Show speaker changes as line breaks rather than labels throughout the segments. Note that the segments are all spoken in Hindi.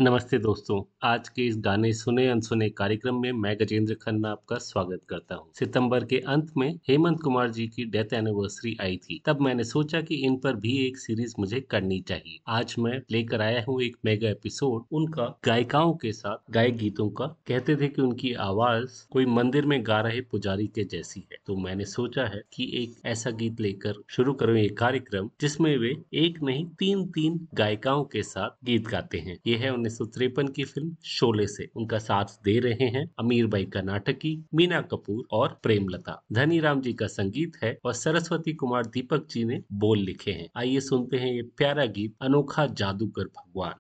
नमस्ते दोस्तों, आज के इस गाने सुने अनसुने कार्यक्रम में मैं गजेंद्र खन्ना आपका स्वागत करता हूँ। सितंबर के अंत में हेमंत कुमार जी की डेथ एनिवर्सरी आई थी। तब मैंने सोचा कि इन पर भी एक सीरीज़ मुझे करनी चाहिए। आज मैं लेकर आया हूँ एक मेगा एपिसोड, उनका गायिकाओं के साथ गायक गीतों का। कहते थे की उनकी आवाज़ कोई मंदिर में गा रहे पुजारी के जैसी है। तो मैंने सोचा है की एक ऐसा गीत लेकर शुरू करूँ ये कार्यक्रम, जिसमें वे एक नहीं तीन तीन गायिकाओं के साथ गीत गाते हैं। ये है उन्नीस की फ़िल्म शोले से उनका साथ दे रहे हैं अमीर भाई कर्नाटकी मीना कपूर और प्रेमलता। धनी राम जी का संगीत है और सरस्वती कुमार दीपक जी ने बोल लिखे हैं। आइए सुनते हैं ये प्यारा गीत अनोखा जादूगर भगवान।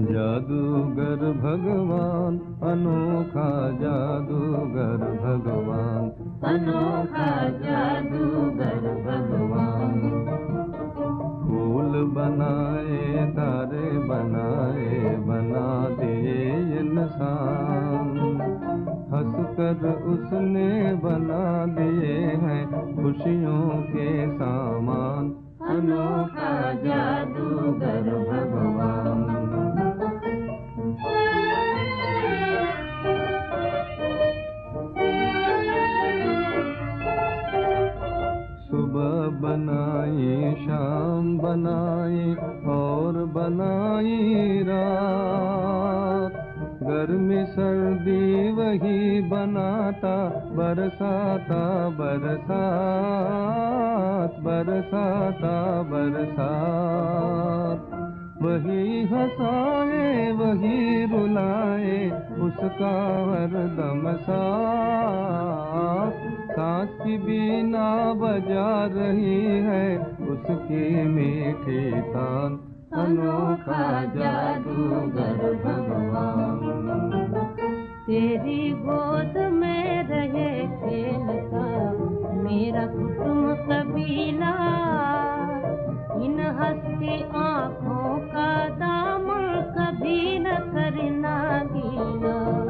जादूगर भगवान अनोखा जादूगर भगवान।
अनोखा जादूगर भगवान।
बनाए, दर बनाए, बना दिए इंसान। हंस कर उसने बना दिए हैं खुशियों के सामान।
अनोखा जादूगर भगवान।
बनाई, शाम बनाई और बनाई रात। गर्मी सर्दी वही बनाता, बरसाता, बरसात बरसाता, बरसात। वही हंसाए, वही रुलाए, उसका हरदम साथ। सांस की बीना बजा रही है उसकी मीठी तान।
अनोखा जादूगर भगवान। तेरी गोद में रहे खेलता मेरा कुटुंब कबीला। इन हस्ती आँखों का दाम कभी न करना गीला।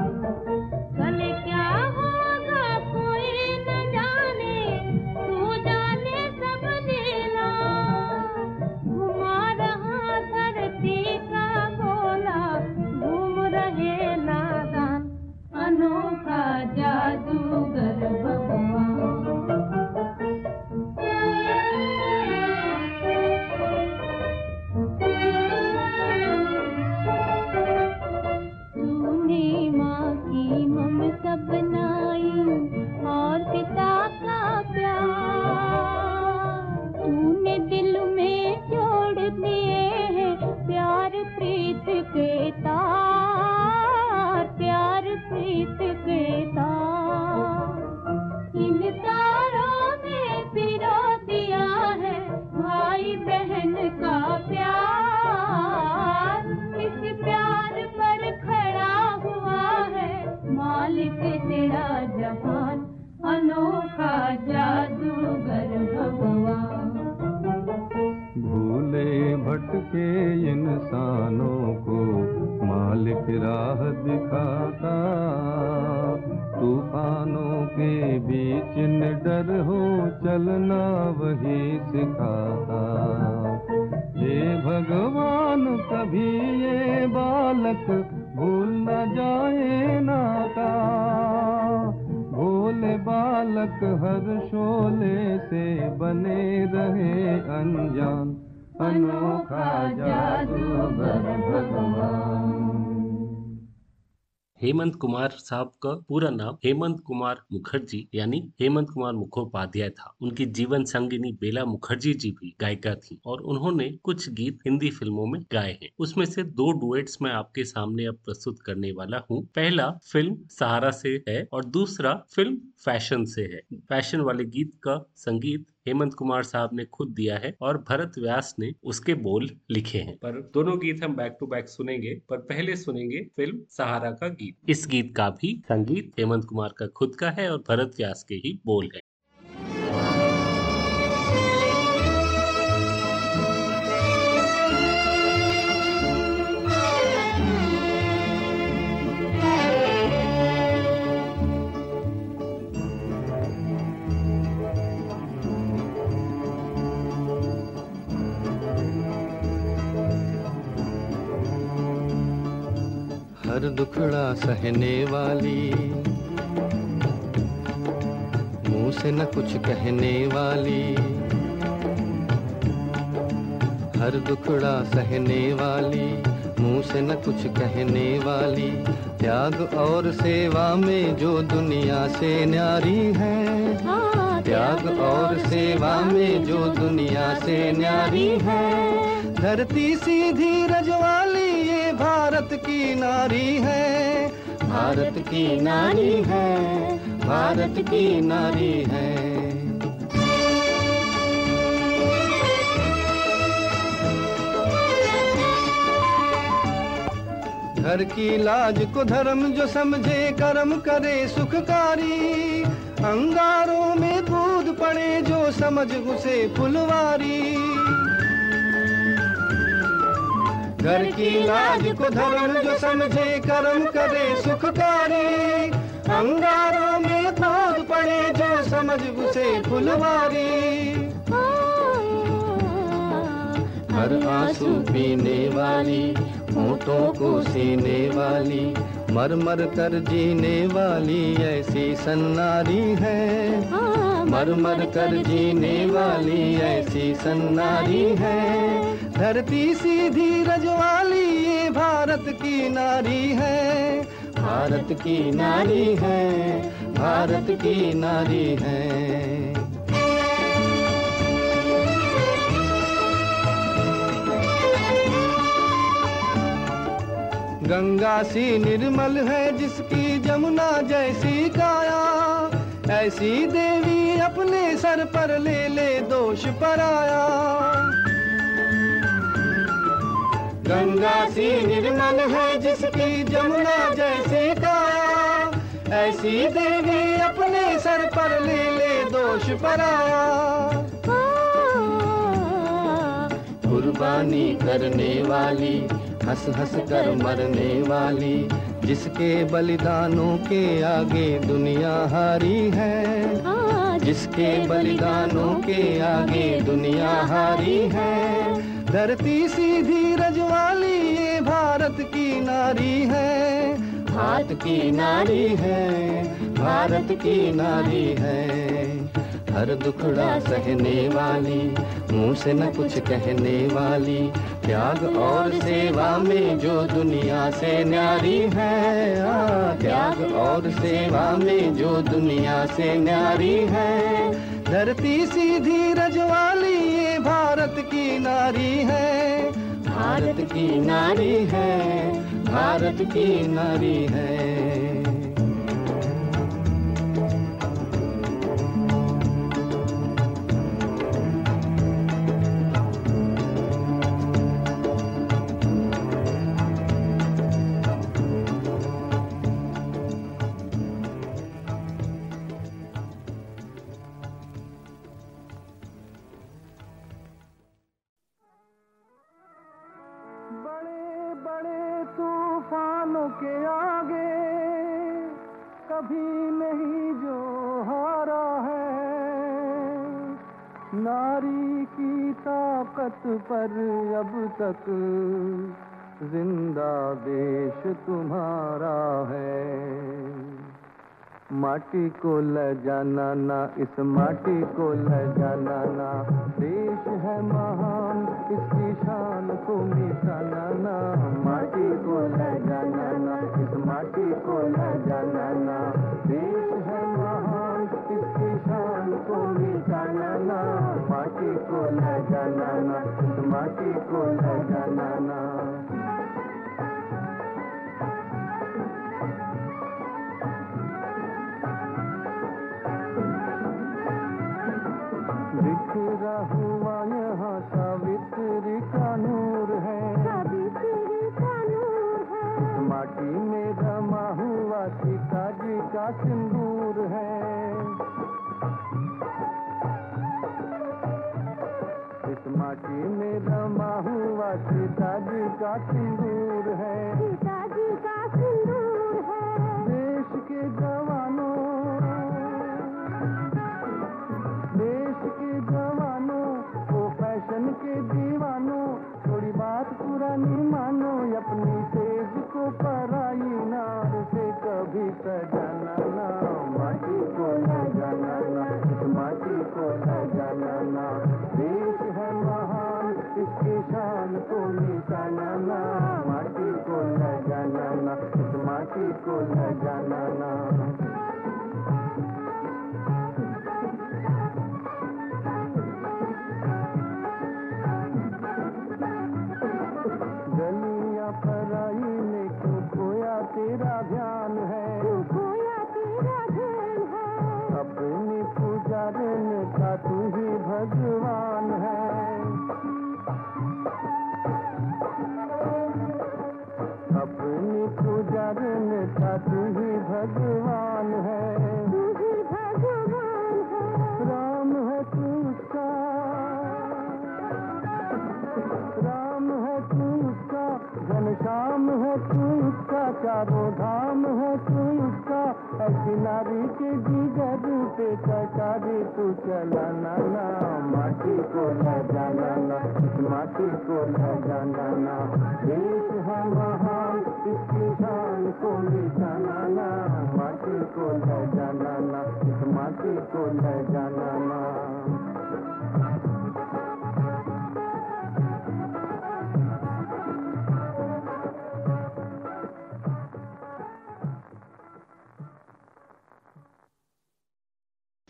हेमंत कुमार साहब का पूरा नाम हेमंत कुमार मुखर्जी, यानी हेमंत कुमार मुखोपाध्याय था। उनकी जीवन संगिनी बेला मुखर्जी जी भी गायिका थी और उन्होंने कुछ गीत हिंदी फ़िल्मों में गाए हैं। उसमें से दो डुएट्स मैं आपके सामने अब प्रस्तुत करने वाला हूँ। पहला फ़िल्म सहारा से है और दूसरा फ़िल्म फ़ैशन से है। फ़ैशन वाले गीत का संगीत हेमंत कुमार साहब ने खुद दिया है और भरत व्यास ने उसके बोल लिखे हैं। पर दोनों गीत हम बैक टू बैक सुनेंगे पर पहले सुनेंगे फ़िल्म सहारा का गीत। इस गीत का भी संगीत हेमंत कुमार का खुद का है और भरत व्यास के ही बोल है।
हर दुखड़ा सहने वाली। मुँह से न कुछ कहने वाली। हर दुखड़ा सहने वाली। मुँह से न कुछ कहने वाली। त्याग और सेवा में जो दुनिया से न्यारी है।
हाँ,
त्याग और सेवा में जो दुनिया से न्यारी है। धरती सीधी रजवाली भारत की नारी है। भारत की नारी है। भारत की नारी है। घर की लाज को धर्म जो समझे, कर्म करे सुखकारी। अंगारों में दूध पड़े जो समझ उसे फुलवारी। घर की लाज को धर्म जो समझे, कर्म करे सुखकारी अंगारों में दूध पड़े जो समझ, उसे फुलवारी। हर आँसू पीने वाली, होठों को सीने वाली मर मर कर जीने वाली, ऐसी सन्नारी है। मर मर कर जीने वाली ऐसी सन्नारी है। धरती सीधी रजवाली, ये भारत की नारी है। भारत की नारी है, भारत की नारी है। गंगा सी निर्मल है, जिसकी जमुना जैसी काया। ऐसी देवी अपने सर पर ले ले दोष पर आया गंगा सी निर्मल है जिसकी जमुना जैसी का ऐसी देवी अपने सर पर ले ले दोष पर आया कुर्बानी करने वाली हंस हंस कर मरने वाली जिसके बलिदानों के आगे दुनिया हारी है। जिसके बलिदानों के आगे दुनिया हारी है। धरती सीधी रजवाली, ये भारत की नारी है। भारत की नारी है, भारत की नारी है। हर दुखड़ा सहने वाली, मुँह से न कुछ कहने वाली, त्याग और सेवा में जो दुनिया से न्यारी है त्याग और सेवा में जो दुनिया से न्यारी है। धरती सीधी रजवाली, ये भारत की नारी है। भारत की नारी है, भारत की नारी है। के आगे कभी नहीं जो हारा है। नारी की ताकत पर अब तक ज़िंदा देश तुम्हारा है। माटी को ल जाना ना, इस माटी को ल जाना ना। देश है महान, इसकी शान को मिटाना ना। माटी को ल जाना माटी को न जाना देश है महान शान को मिटाना माटी को न माटी को न इस माटी में सीता जी का सिंदूर है।
सीता जी का सिंदूर है।
देश के जवानों देश के जवानों वो फ़ैशन के दीवानों थोड़ी बात पुरानी मानो अपनी तेज को पराई नार से कभी सजाना पुजारन था तू ही भगवान है। तू ही भगवान है। राम है तू उसका। राम है तू उसका। घनश्याम है तू उसका। चारों धाम है तू ऐसी के जिगर पे चचारी तू चलाना ना, माटी को न जाना माटी को न जाना ना। देश है महान इसकी शान को निशाना ना, माटी को न जाना ना इस माटी को न जाना ना।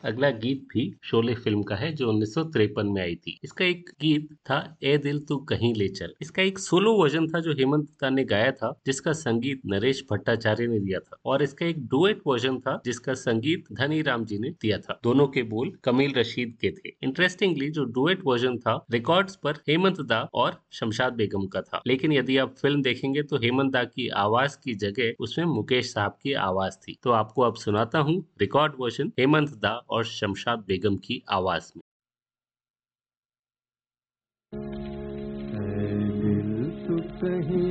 अगला गीत भी शोले फ़िल्म का है, जो उन्नीस सौ तिरपन में आई थी। इसका एक गीत था, ए दिल तू कहीं ले चल। इसका एक सोलो वर्जन था, जो हेमंत दत्ता ने गाया था, जिसका संगीत नरेश भट्टाचार्य ने दिया था। और इसका एक डुएट वर्जन था, जिसका संगीत धनी राम जी ने दिया था। दोनों के बोल कमील रशीद के थे। इंटरेस्टिंगली जो डुएट वर्जन था रिकॉर्ड्स पर हेमंत दा और शमशाद बेगम का था। लेकिन यदि आप फ़िल्म देखेंगे तो हेमंत दा की आवाज़ की जगह उसमें मुकेश साहब की आवाज़ थी। तो आपको अब सुनाता हूँ रिकॉर्ड वर्जन हेमंत दा और शमशाद बेगम की आवाज़ में।
दिल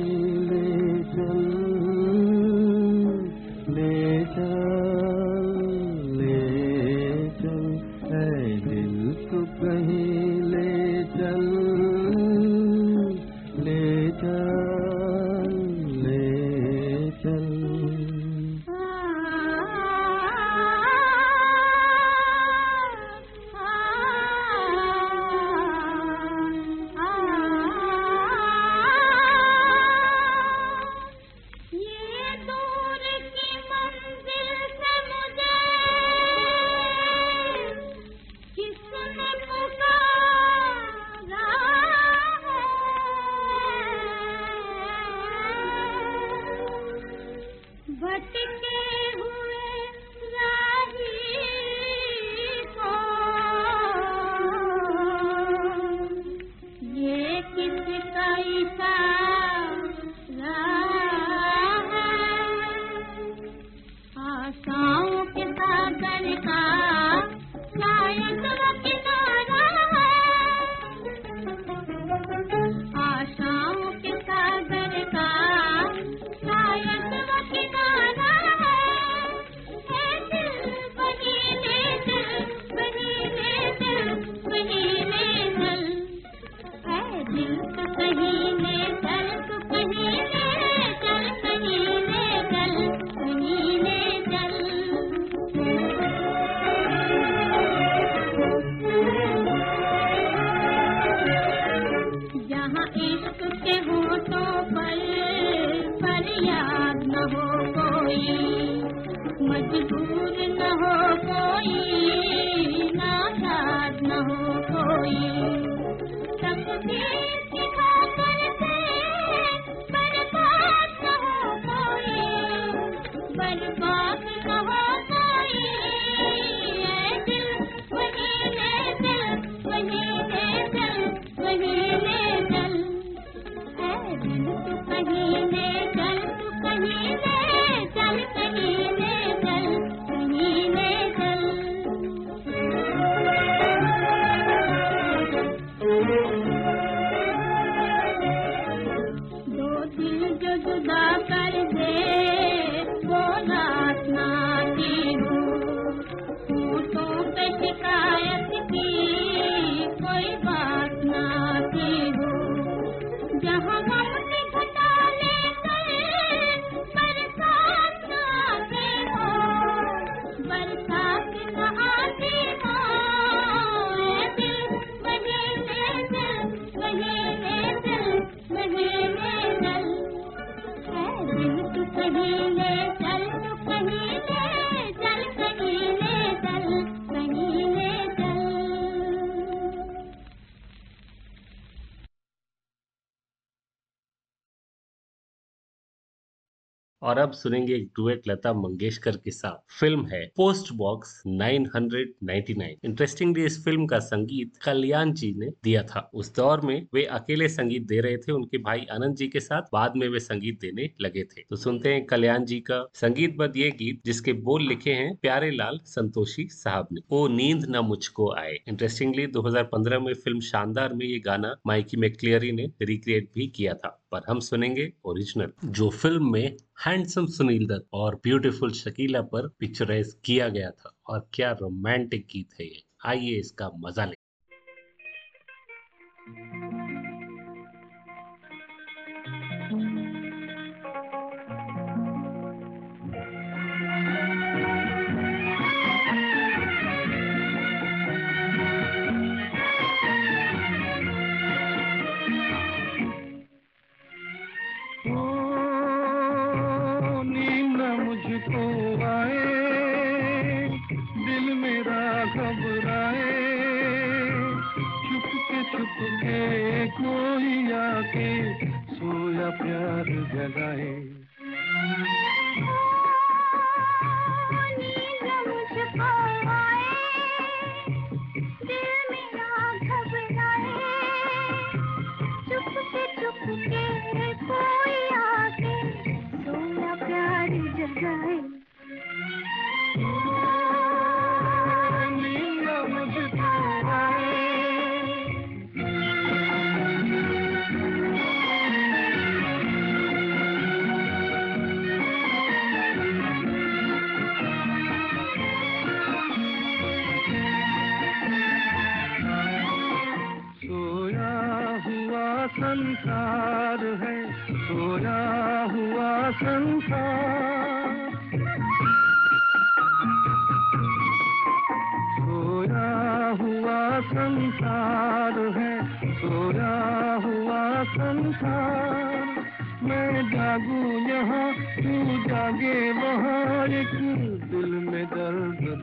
जुदा कर
और अब सुनेंगे एक डुएट लता मंगेशकर के साथ। फ़िल्म है पोस्ट बॉक्स 999 इंटरेस्टिंगली इस फ़िल्म का संगीत कल्याण जी ने दिया था। उस दौर में वे अकेले संगीत दे रहे थे, उनके भाई आनंद जी के साथ। बाद में वे संगीत देने लगे थे। तो सुनते हैं कल्याण जी का संगीतबद्ध ये गीत, जिसके बोल लिखे हैं प्यारे लाल संतोषी साहब ने। ओ नींद न मुझको आए। इंटरेस्टिंगली 2015 में फ़िल्म शानदार में ये गाना माइकी मैक्लियरी ने रिक्रिएट भी किया था। पर हम सुनेंगे ओरिजिनल जो फ़िल्म में हैंडसम सुनील दत्त और ब्यूटीफुल शकीला पर पिक्चराइज किया गया था। और क्या रोमांटिक गीत है ये। आइए इसका मज़ा ले।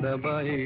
दबाए।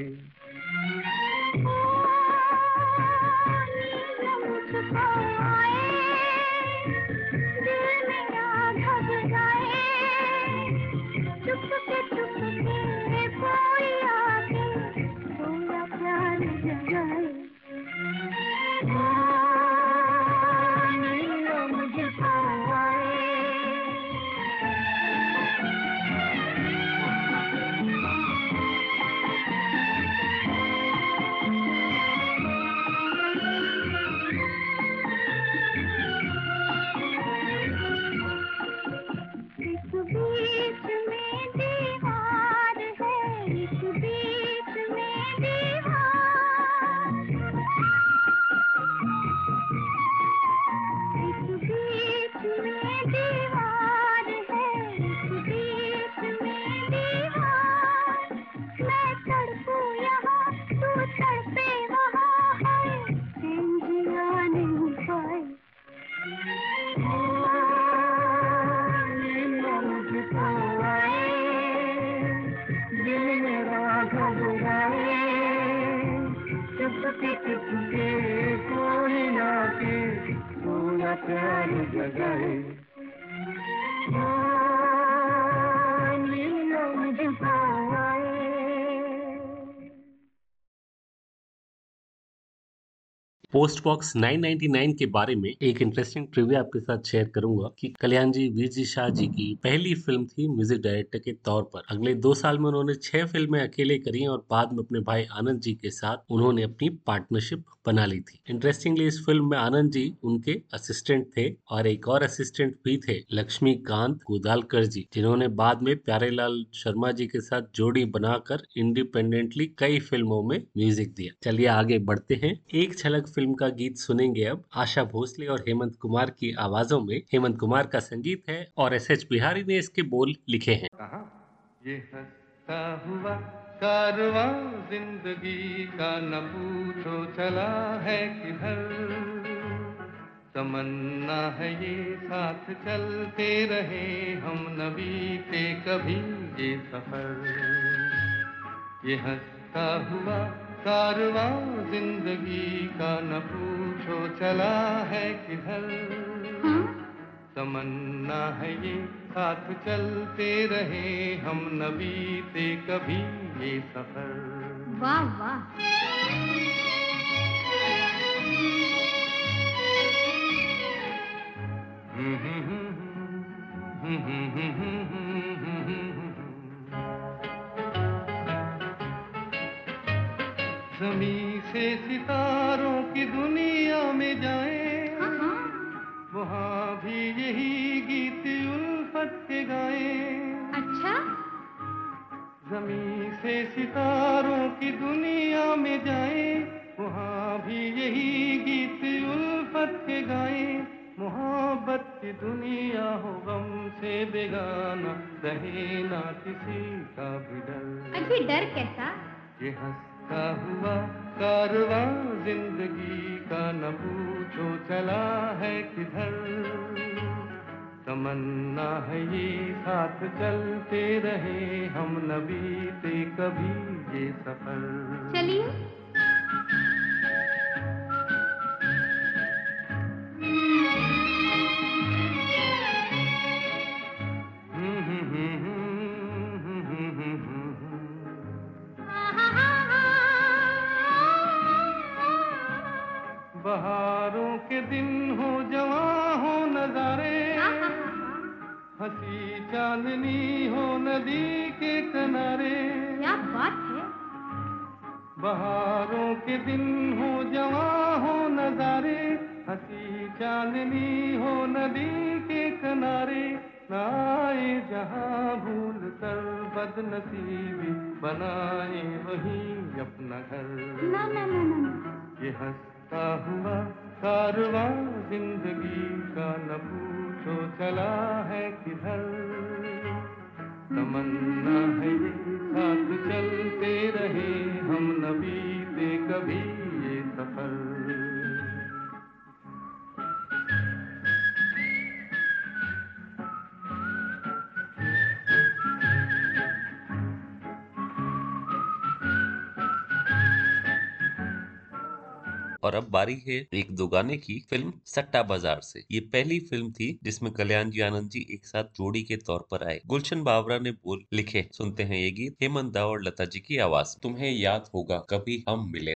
पोस्ट बॉक्स 999 के बारे में एक इंटरेस्टिंग ट्रिविया आपके साथ शेयर करूँगा कि कल्याण जी, वीर जी शाह जी की पहली फ़िल्म थी म्यूज़िक डायरेक्टर के तौर पर। अगले दो साल में उन्होंने छह फ़िल्में अकेले करी और बाद में अपने भाई आनंद जी के साथ उन्होंने अपनी पार्टनरशिप बना ली थी। इंटरेस्टिंगली इस फ़िल्म में आनंद जी उनके असिस्टेंट थे और एक और असिस्टेंट भी थे, लक्ष्मीकांत गोदालकर जी, जिन्होंने बाद में प्यारेलाल शर्मा जी के साथ जोड़ी बनाकर इंडिपेंडेंटली कई फ़िल्मों में म्यूज़िक दिया। चलिए आगे बढ़ते हैं। एक झलक फ़िल्म का गीत सुनेंगे अब आशा भोसले और हेमंत कुमार की आवाजों में। हेमंत कुमार का संगीत है और एस एच बिहारी ने इसके बोल लिखे हैं।
ये हंसता हुआ कारवा ज़िंदगी का न पूछो चला है किधर। तमन्ना है ये साथ चलते रहे हम न बीते कभी ये सफ़र। ये हंसता हुआ कारवा ज़िंदगी का न पूछो चला है किधर तमन्ना है ये साथ चलते रहे हम न बीते कभी ये सफ़र
वाह वाह
जमी से सितारों की दुनिया में जाए।
हाँ।
वहाँ भी यही गीत उल्फत के गाए।
अच्छा।
जमी से सितारों की दुनिया में जाए। वहाँ भी यही गीत उल्फत के गाए। मोहब्बत की दुनिया हो गम से बेगाना। रहे ना किसी का भी डर।
अभी डर कैसा?
ये हंसता हुआ कारवा ज़िंदगी का न पूछो चला है किधर। तमन्ना है ये साथ चलते रहे, हम न बीते कभी ये सफ़र।
चलिए।
बहारों के दिन हो जवा हो नजारे। हँसी चांदनी हो नदी के किनारे।
क्या बात है।
बहारों के दिन हो जवा हो नजारे। हँसी चांदनी हो नदी के किनारे। नाए जहाँ भूल कर बदनसीबी बनाए वही अपना घर।
ना ना ना ना।
ये हंसता हुआ कारवा ज़िंदगी का न पूछो चला है किधर। तमन्ना है ये साथ चलते रहे, हम न बीते कभी ये सफ़र।
और अब बारी है एक दो गाने की फ़िल्म सट्टा बाज़ार से। ये पहली फ़िल्म थी जिसमें कल्याण जी आनंद जी एक साथ जोड़ी के तौर पर आए। गुलशन बावरा ने बोल लिखे, सुनते हैं ये गीत, हेमंत दा और लता जी की आवाज़। तुम्हें याद होगा, कभी हम मिले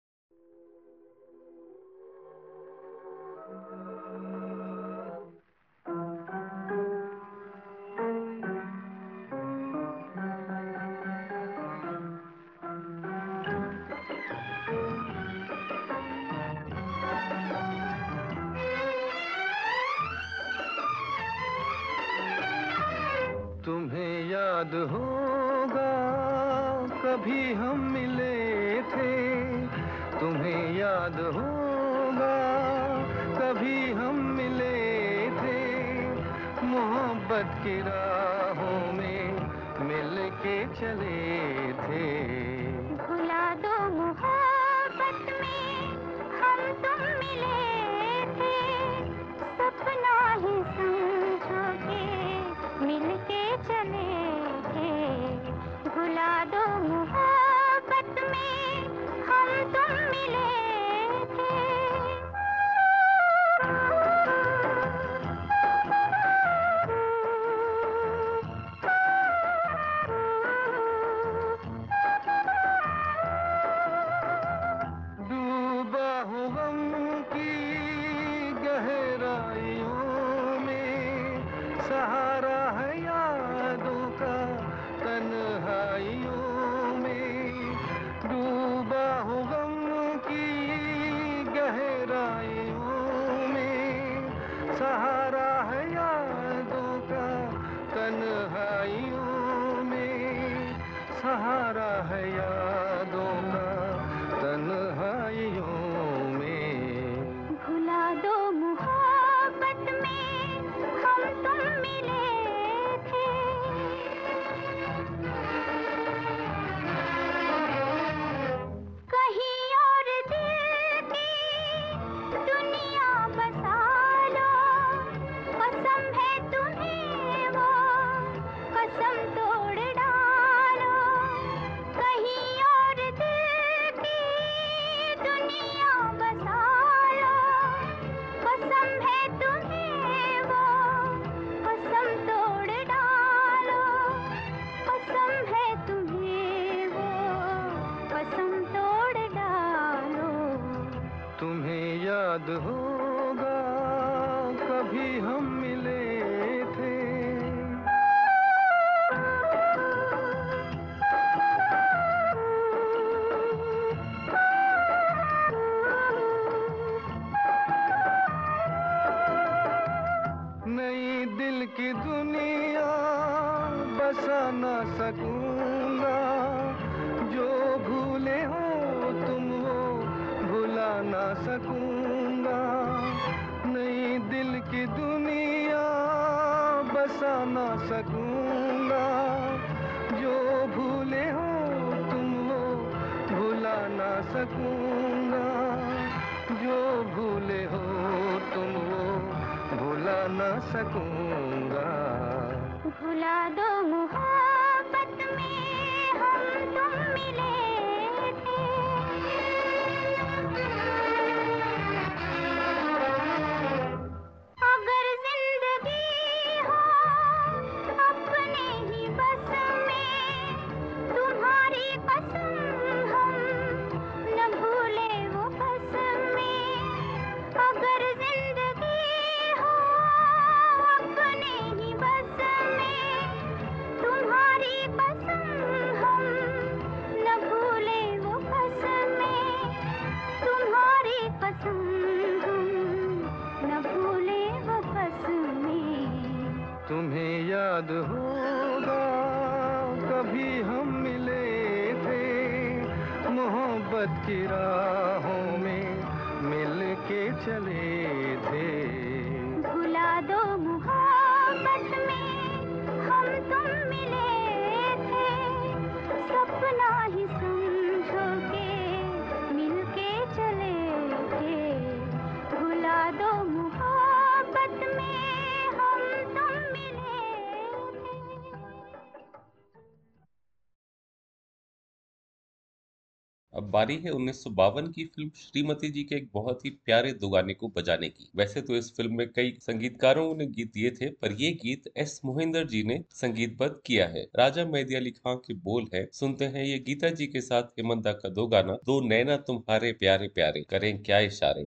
बारी है
उन्नीस सौ बावन की
फ़िल्म श्रीमती जी के एक बहुत ही प्यारे दो गाने को बजाने की। वैसे तो इस फ़िल्म में कई संगीतकारों ने गीत दिए थे, पर ये गीत एस मोहिंदर जी ने संगीतबद्ध किया है। राजा मेहदी अली खान के बोल है, सुनते हैं ये गीता जी के साथ, हेमंता का दो गाना, दो नैना तुम्हारे प्यारे प्यारे, करें क्या इशारे?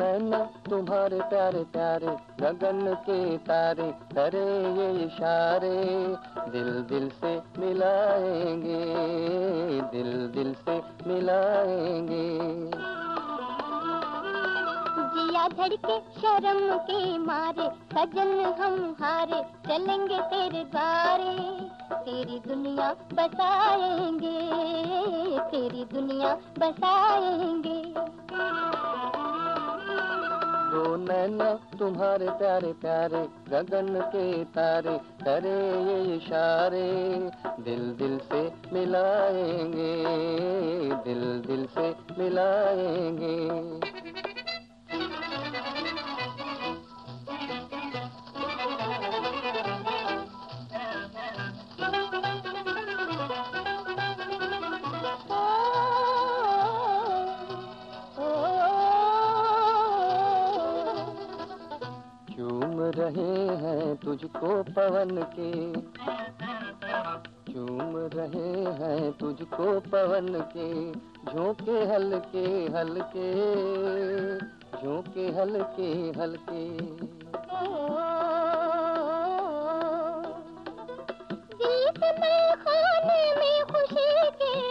नैना तुम्हारे प्यारे प्यारे गगन के तारे, करे ये इशारे। दिल दिल से मिलाएँगे, दिल दिल से मिलाएँगे।
जिया धड़के, शर्म के मारे, सजन हम हारे, चलेंगे तेरे द्वारे तेरी दुनिया बसाएँगे, तेरी दुनिया बसाएँगे।
दो नैना तुम्हारे प्यारे प्यारे गगन के तारे करे ये इशारे दिल दिल से मिलाएँगे, दिल दिल से मिलाएँगे। रहे हैं तुझको पवन के। चूम रहे हैं तुझको पवन के, झोंके हल्के हल्के, झोंके हल्के हल्के।
में खाने में खुशी के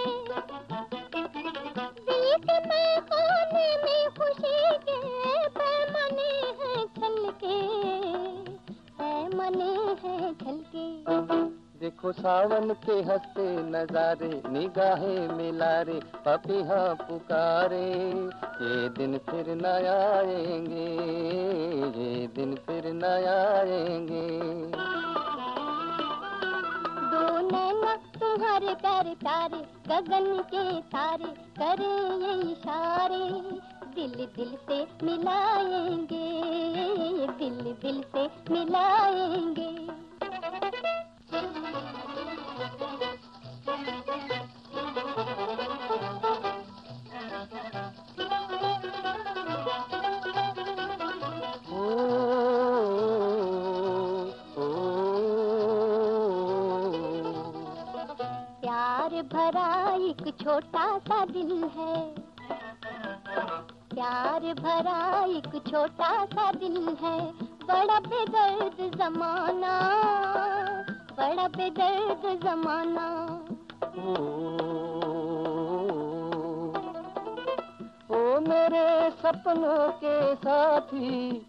देखो सावन के हँसते नजारे, निगाहें मिलारे पपिहा पुकारे। ये दिन फिर न आएँगे, ये दिन फिर न आएँगे।
तुम्हारे प्यारे प्यारे, गगन के तारे करे ये इशारे। दिल दिल से मिलाएँगे, दिल दिल से मिलाएँगे। छोटा सा दिल है। प्यार भरा एक छोटा सा दिल है। बड़ा बेदर्द जमाना बड़ा बेदर्द जमाना।
ओ, ओ मेरे सपनों के साथी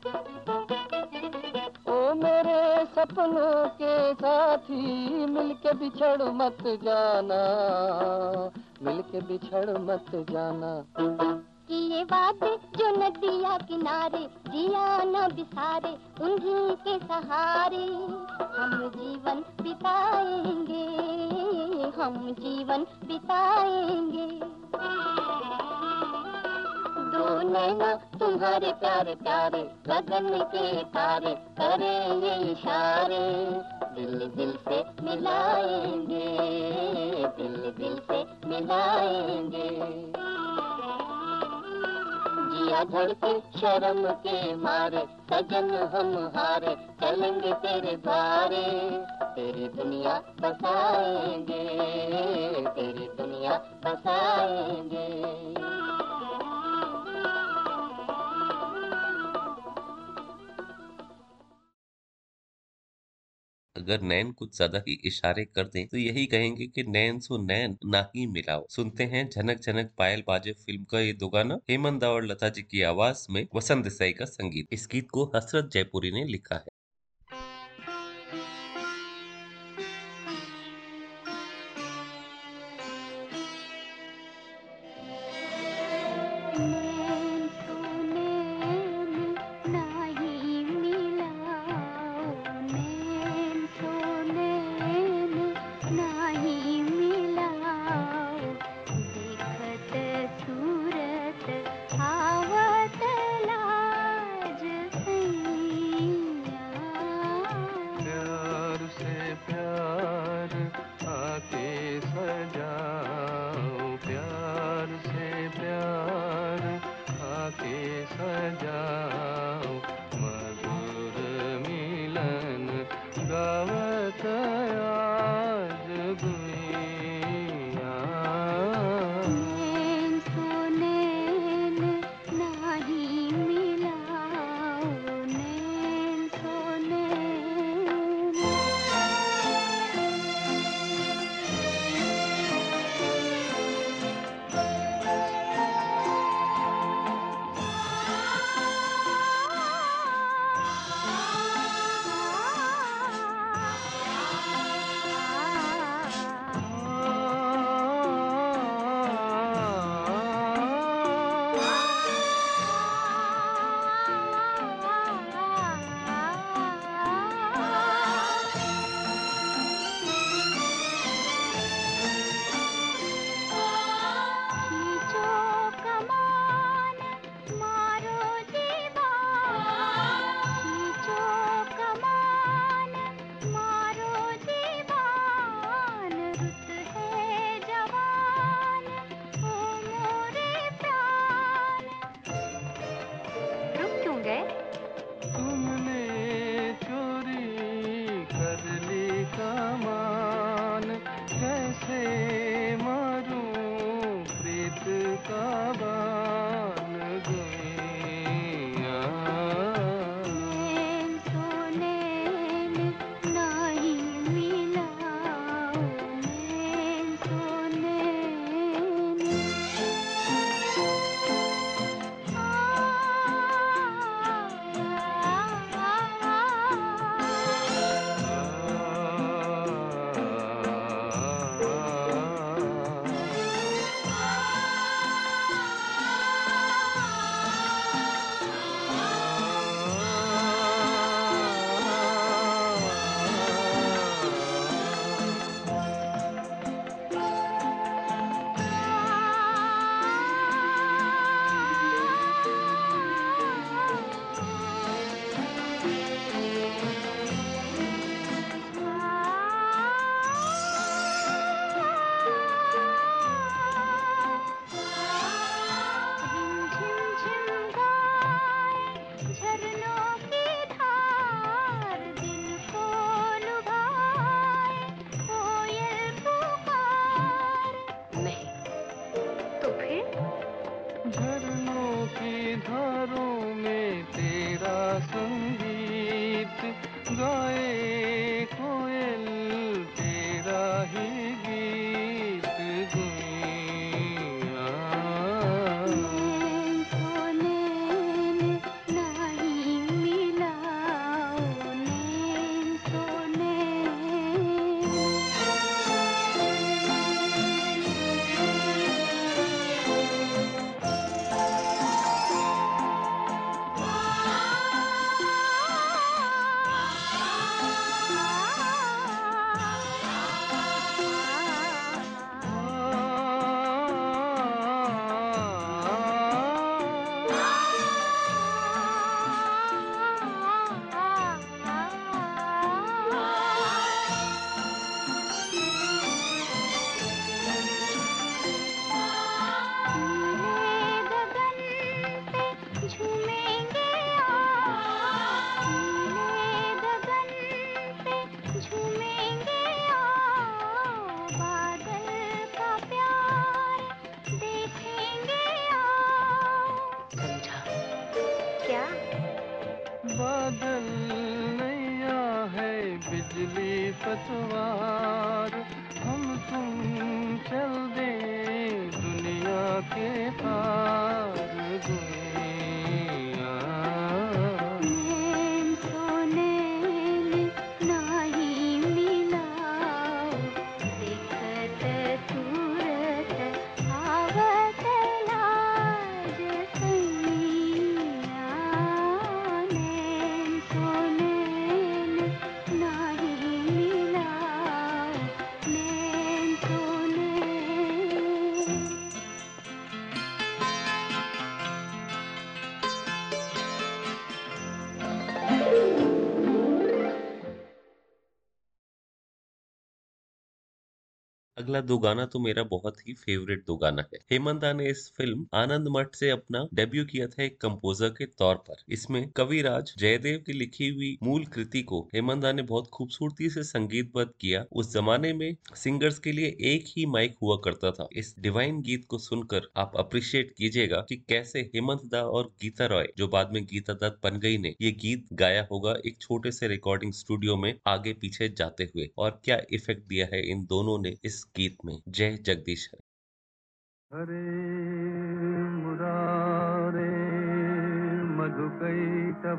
ओ मेरे सपनों के साथी मिलके बिछड़ मत जाना। मिलके बिछड़ मत जाना।
किए वादे जो नदिया किनारे, जिया न बिसारे, उन्हीं के सहारे। हम जीवन बिताएँगे, हम जीवन बिताएँगे। दो नैना तुम्हारे प्यारे प्यारे गगन के तारे करे ये इशारे। दिल दिल से मिलाएँगे, दिल दिल से मिलाएँगे। जिया धड़के शर्म के मारे, सजन हम हारे, चलेंगे तेरे द्वारे। तेरी दुनिया बसाएँगे, तेरी दुनिया बसाएँगे।
अगर नैन कुछ ज़्यादा ही इशारे कर दें तो यही कहेंगे कि नैन सो नैन, ना ही मिलाओ। सुनते हैं झनक झनक पायल बाजे फ़िल्म का ये दो गाना हेमंत और लता जी की आवाज़ में वसंत देसाई का संगीत। इस गीत को हसरत जयपुरी ने लिखा है।
सजाओ प्यार से प्यार आके सजाओ।
अगला दो गाना तो मेरा बहुत ही फेवरेट दो गाना है। हेमंत ने इस फ़िल्म आनंद मठ से अपना डेब्यू किया था एक कंपोजर के तौर पर। इसमें कविराज जयदेव की लिखी हुई मूल कृति को हेमंत ने बहुत खूबसूरती से संगीतबद्ध किया। उस जमाने में सिंगर्स के लिए एक ही माइक हुआ करता था। इस डिवाइन गीत को सुनकर आप अप्रिशिएट कीजिएगा कि कैसे हेमंत दा और गीता रॉय, जो बाद में गीता दत्त बन गई ने, ये गीत गाया होगा एक छोटे से रिकॉर्डिंग स्टूडियो में आगे पीछे जाते हुए। और क्या इफ़ेक्ट दिया है इन दोनों ने इस गीत में? जय जगदीश। हरे
मुरारे मधुकैटबहारे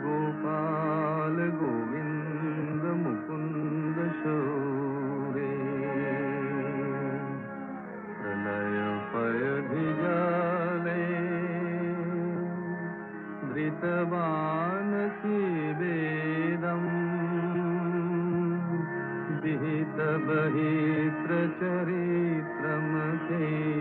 गोपाल गोविन्द मुकुन्द शौरे। प्रलय पयधिजाले धृतवानसि विहित प्रचरित्रम
धृतमीन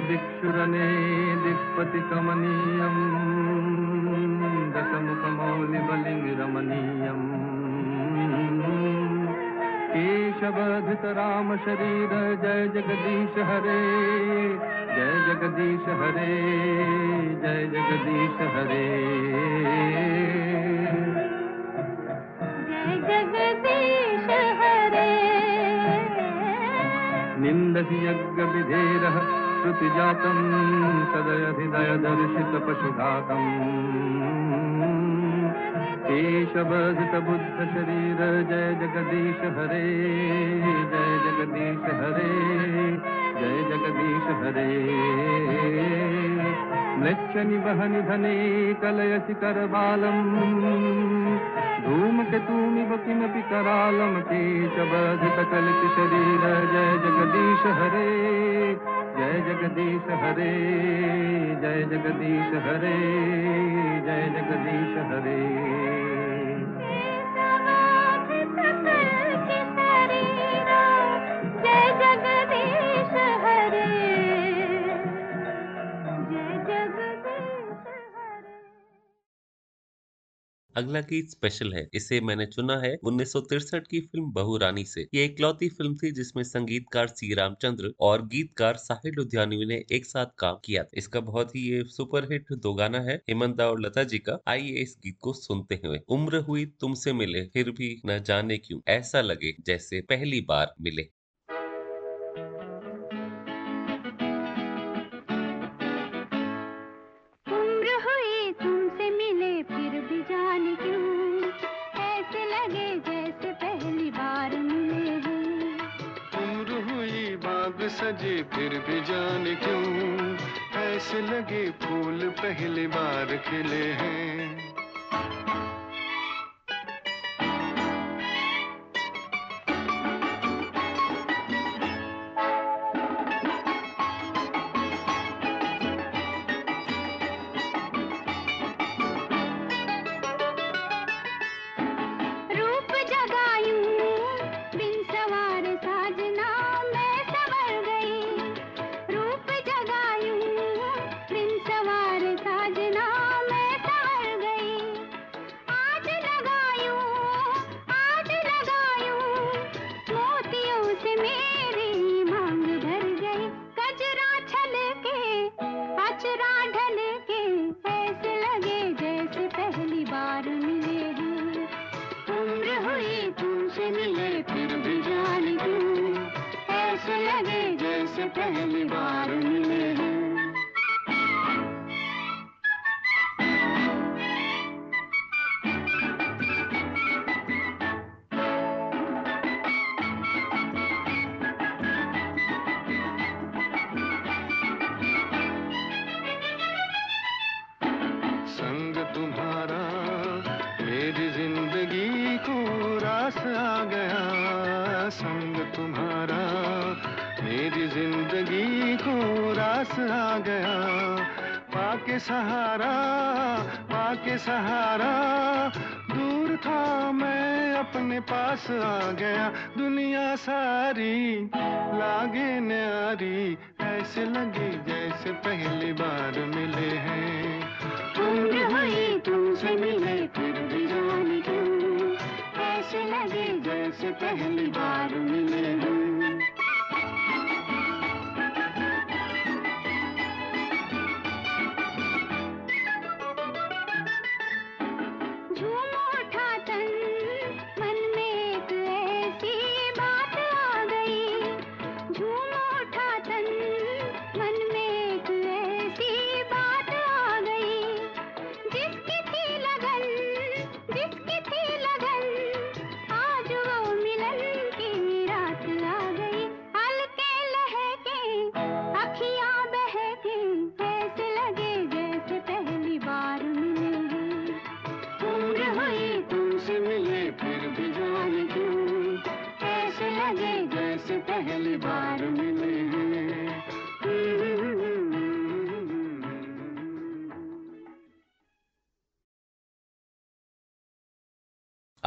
दिक्षुरने दिक्पति कमनीयम्। दशमुखमौलिबलिरमणीयम् रमणीयम् राम शरीर जय जगदीश हरे।
सदयधिदयदर्शितपशुघातम् केशवधितबुद्धशरीर जय जगदीश हरे, जय जगदीश हरे, जय जगदीश हरे। मृच्छनि वहनि धने कलयसि करबालम् धूमकेतूमिव किमपि करालं केशवधितकलित शरीर जय जगदीश हरे, जय जगदीश हरे। जय जगदीश हरे जय जगदीश हरे।
अगला गीत स्पेशल है। इसे मैंने चुना है उन्नीस की फ़िल्म बहू रानी से। ये इकलौती फ़िल्म थी जिसमें संगीतकार सी रामचंद्र और गीतकार साहिल लुधियानवी ने एक साथ काम किया था। इसका बहुत ही ये सुपरहिट दो गाना है, हेमंता और लता जी का। आइए इस गीत को सुनते हुए। उम्र हुई तुमसे मिले, फिर भी न जाने क्यों? ऐसा लगे जैसे पहली बार मिले।
सजे फिर भी जाने क्यों? ऐसे लगे फूल पहली बार खिले हैं।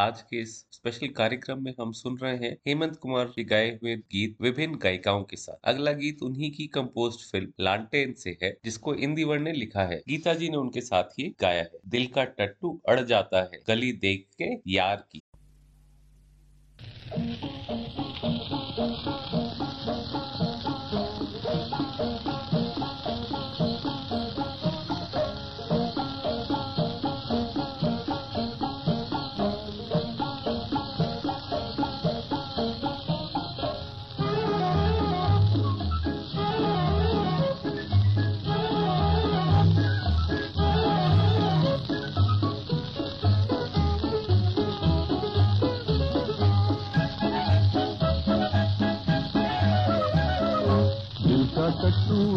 आज के
इस स्पेशल कार्यक्रम में हम सुन रहे हैं हेमंत कुमार के गाए हुए गीत विभिन्न गायिकाओं के साथ। अगला गीत उन्हीं की कंपोज्ड फ़िल्म लांटेन से है, जिसको इंदिवर ने लिखा है। गीता जी ने उनके साथ ही गाया है। दिल का टट्टू अड़ जाता है, गली देख के यार की।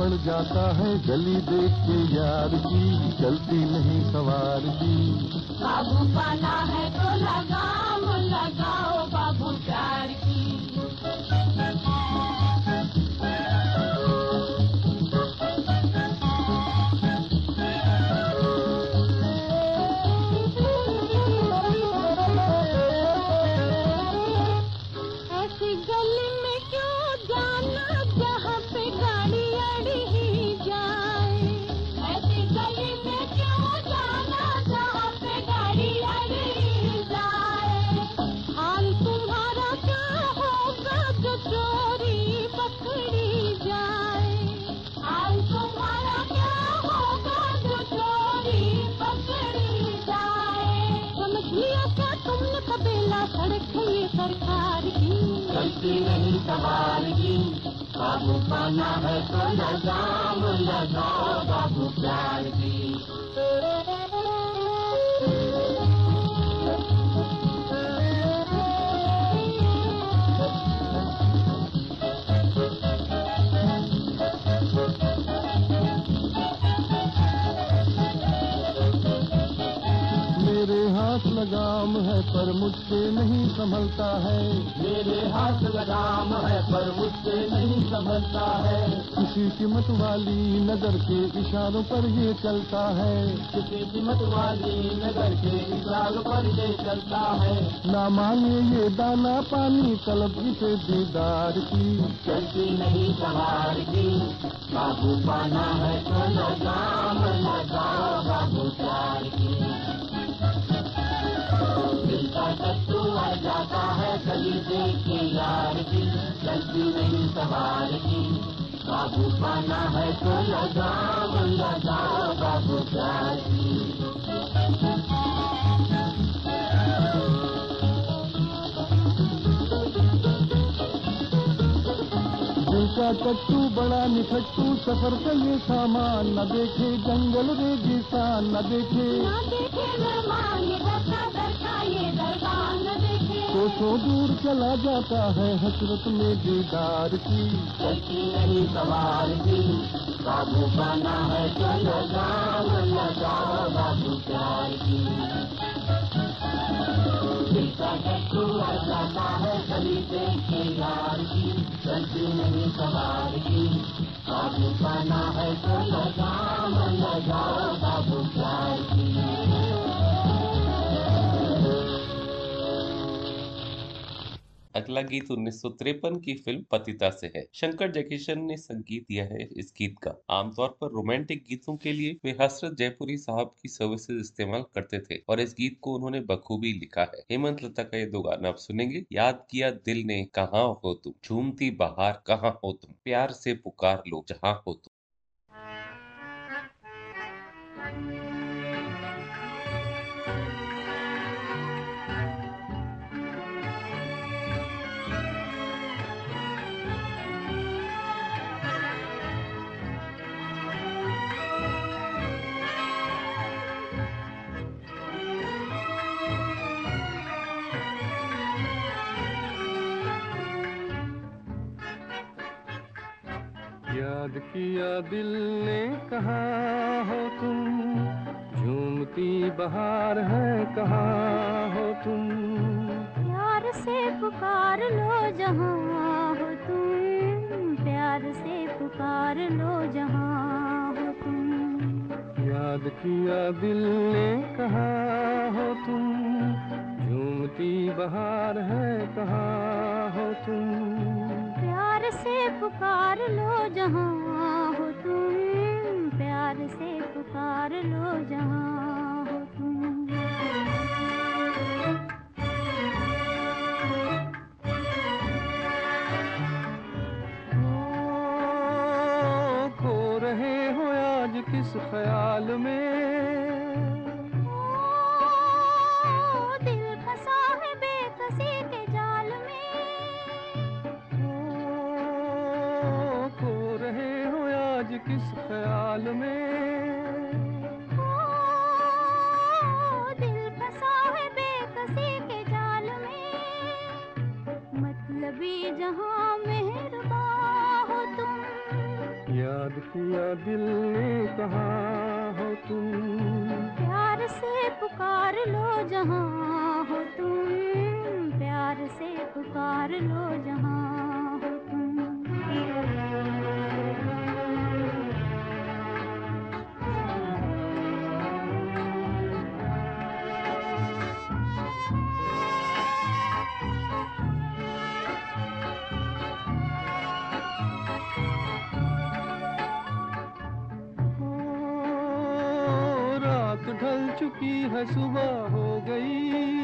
जाता है गली देख के यार की, चलती नहीं सवार की।
बाबू पाला है तो लगाओ लगाओ बाबू प्यार
चलती नहीं सवारी बाबू पाना है तो लगाम लगाओ बाबू प्यार की
लगाम है पर मुझसे नहीं संभलता है।
मेरे हाथ लगाम है पर मुझसे नहीं संभलता है।
किसी कीमत वाली नज़र के इशारों पर ये चलता है।
किसी कीमत वाली नगर के इशारों पर ये चलता है।
ना मांगे ये दाना पानी तलब इसे दीदार की।
चलती नहीं सवार की बाबू पाना है तो लगाम लगाओ बाबू प्यार की। टट्टू आ जाता है देख के यार की नहीं सवार की पाना है तो लगाम लगाओ बाबू की
बड़ा निठट्टू सफ़र का ये सामान न देखे, जंगल रेगिस्तान न देखे।
ना देखे
कोसों दूर चला जाता है हसरत में दीदार की।
सवार की बाबू पाना है तो लगाम लगाओ बाबू प्यार की है गली के यार की चलती नहीं सवार की बाबू पाना है लगाम लगाओ बाबू प्यार की।
अगला गीत उन्नीस सौ तिरपन की फ़िल्म पतिता से है। शंकर जयकिशन ने संगीत दिया है इस गीत का। आमतौर पर रोमांटिक गीतों के लिए वे हसरत जयपुरी साहब की सर्विसेज़ इस्तेमाल करते थे और इस गीत को उन्होंने बखूबी लिखा है। हेमंत लता का ये दो गाना आप सुनेंगे। याद किया दिल ने कहा हो तुम? झूमती बहार कहाँ हो तुम? प्यार से पुकार लो जहाँ हो तुम।
याद किया दिल ने कहा हो तुम? झूमती बहार है कहा हो तुम?
प्यार से पुकार लो जहाँ हो तुम। प्यार से पुकार लो जहाँ हो तुम।
याद किया दिल ने कहा हो तुम? झूमती बहार है कहा हो तुम?
प्यार से पुकार लो जहाँ हो तुम। प्यार से पुकार लो जहाँ हो तुम।
खो रहे हो आज किस ख्याल में? ख्याल में।
दिल जाल
में।
हो
तुम।
याद किया दिल ने कहा हो तुम।
प्यार से पुकार लो जहाँ हो तुम। प्यार से पुकार लो जहा हो तुम।
चुकी है
सुबह हो गई।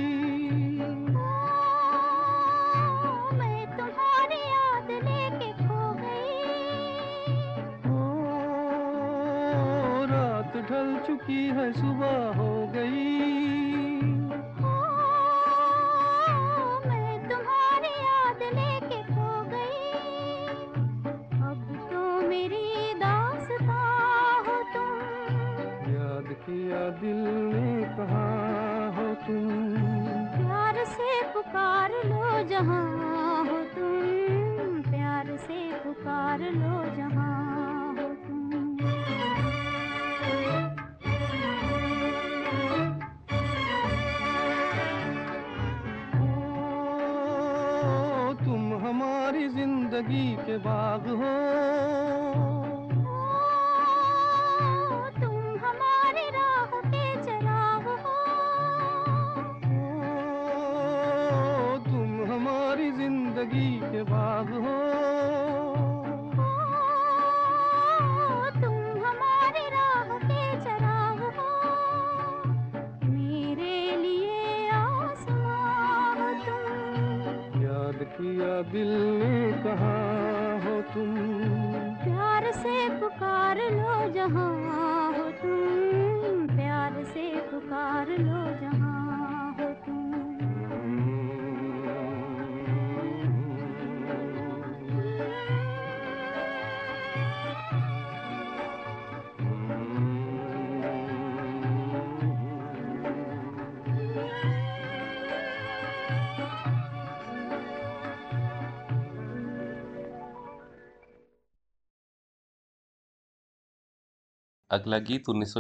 अगला गीत उन्नीस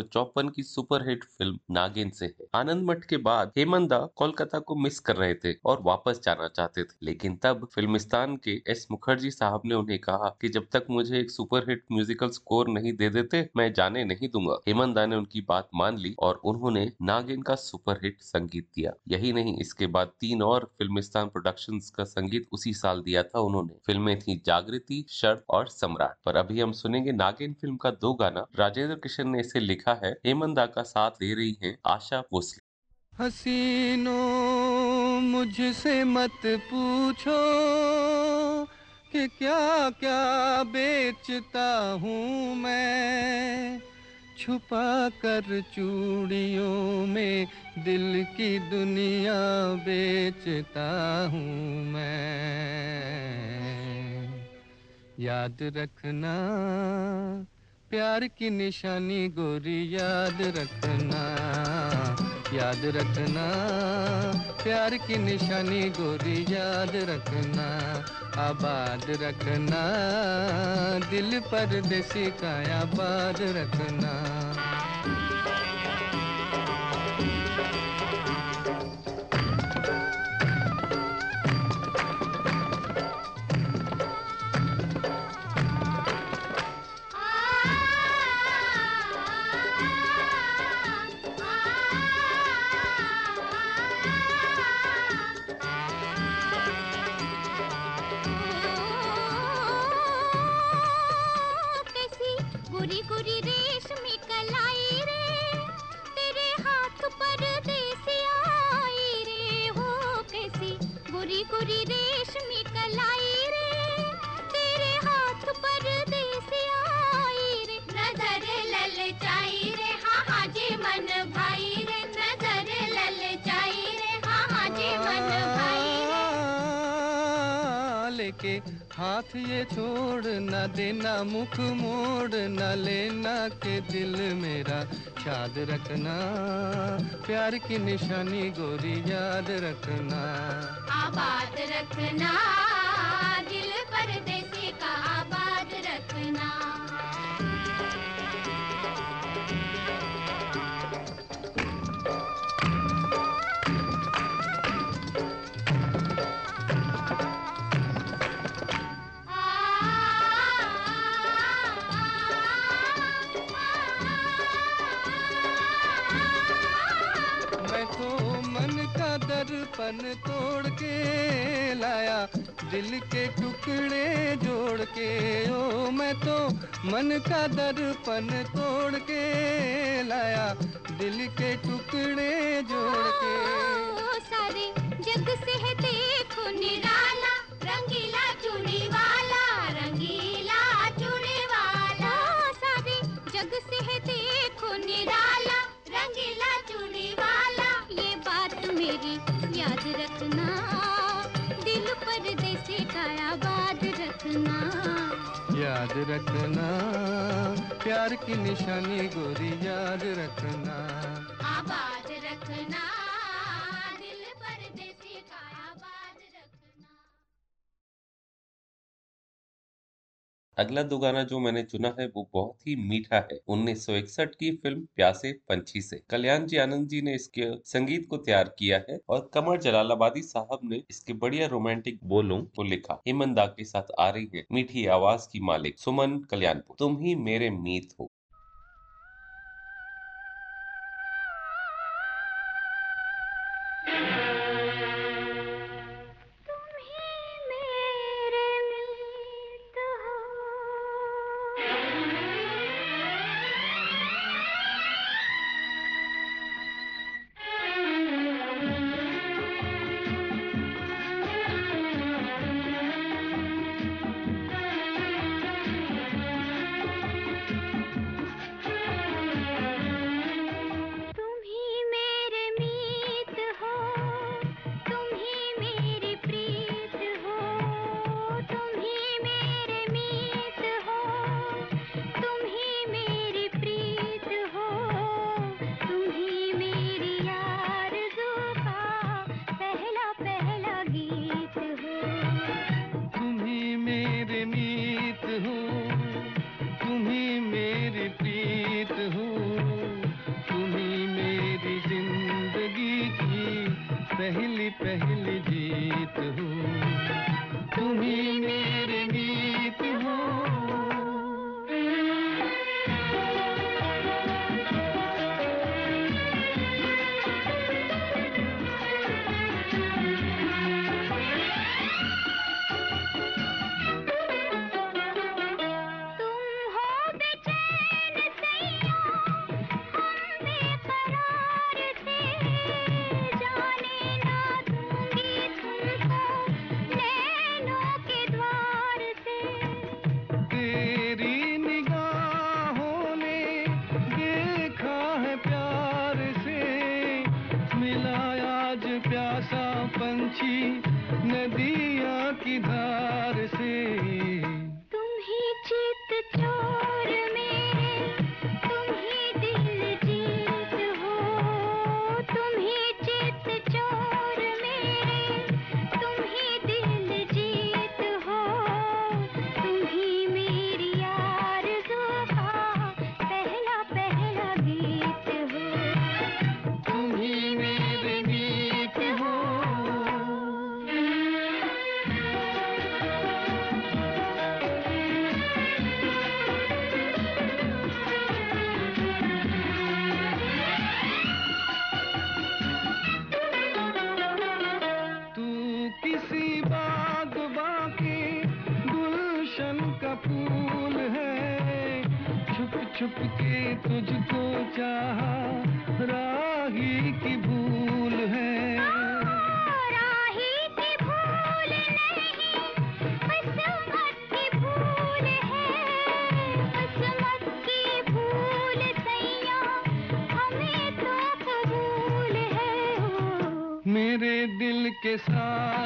की सुपरहिट फ़िल्म नागिन से है। आनंद मठ के बाद हेमंदा कोलकाता को मिस कर रहे थे और वापस जाना चाहते थे। लेकिन तब फिल्मिस्तान के एस मुखर्जी साहब ने उन्हें कहा कि जब तक मुझे एक सुपरहिट म्यूजिकल स्कोर नहीं दे देते, मैं जाने नहीं दूँगा। हेमंदा ने उनकी बात मान ली और उन्होंने नागिन का सुपरहिट संगीत दिया। यही नहीं, इसके बाद तीन और फिल्मिस्तान प्रोडक्शंस का संगीत उसी साल दिया था उन्होंने। फ़िल्में थी जागृति शर्त और सम्राट। पर अभी हम सुनेंगे नागिन फ़िल्म का दो गाना। राजेंद्र किशन ने इसे लिखा है। हेमंदा का साथ दे रही है आशा
हसीनों, मुझसे मत पूछो कि क्या क्या बेचता हूँ मैं। छुपा कर चूड़ियों में दिल की दुनिया बेचता हूँ मैं। याद रखना, प्यार की निशानी गोरी याद रखना। याद रखना, प्यार की निशानी गोरी याद रखना, आबाद रखना, दिल पर देसी का आबाद रखना।
हाथ
ये छोड़ न देना मुख मोड़, न लेना के दिल मेरा याद रखना। प्यार की निशानी गोरी याद रखना।
आबाद रखना, दिल पर का
दर्पण तोड़ के लाया दिल के टुकड़े जोड़ के। ओ मैं तो मन का दर्पण तोड़ के लाया दिल के टुकड़े जोड़ के।
ओ, सारे जग से है याद रखना
प्यार की निशानी गोरी याद रखना।
आबाद रखना
अगला दो गाना जो मैंने चुना है, वो बहुत ही मीठा है। 1961 की फ़िल्म प्यासे पंछी से। कल्याण जी आनंद जी ने इसके संगीत को तैयार किया है और कमर जलालाबादी साहब ने इसके बढ़िया रोमांटिक बोलों को लिखा। हेमंदा के साथ आ रही है मीठी आवाज़ की मालिक सुमन कल्याणपुर। तुम ही मेरे मीत हो।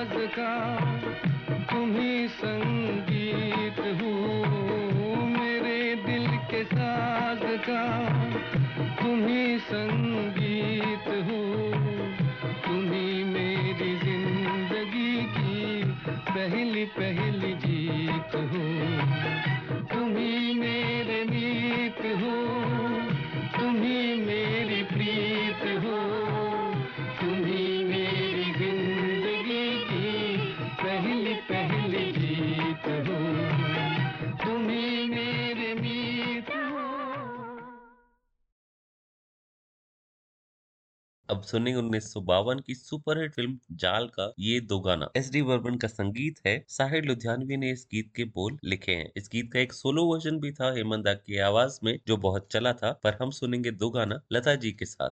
साज का तुम ही संगीत हो। मेरे दिल के साज का तुम ही संगीत हो। तुम ही मेरी ज़िंदगी की पहली पहली जीत हो। तुम ही मेरे मीत हो। तुम ही मेरी
अब सुनेंगे उन्नीस सौ बावन की सुपरहिट फ़िल्म जाल का ये दो गाना एस डी वर्मन का संगीत है। साहिर लुधियानवी ने इस गीत के बोल लिखे हैं। इस गीत का एक सोलो वर्जन भी था हेमंत की आवाज़ में, जो बहुत चला था, पर हम सुनेंगे दो गाना लता जी के साथ।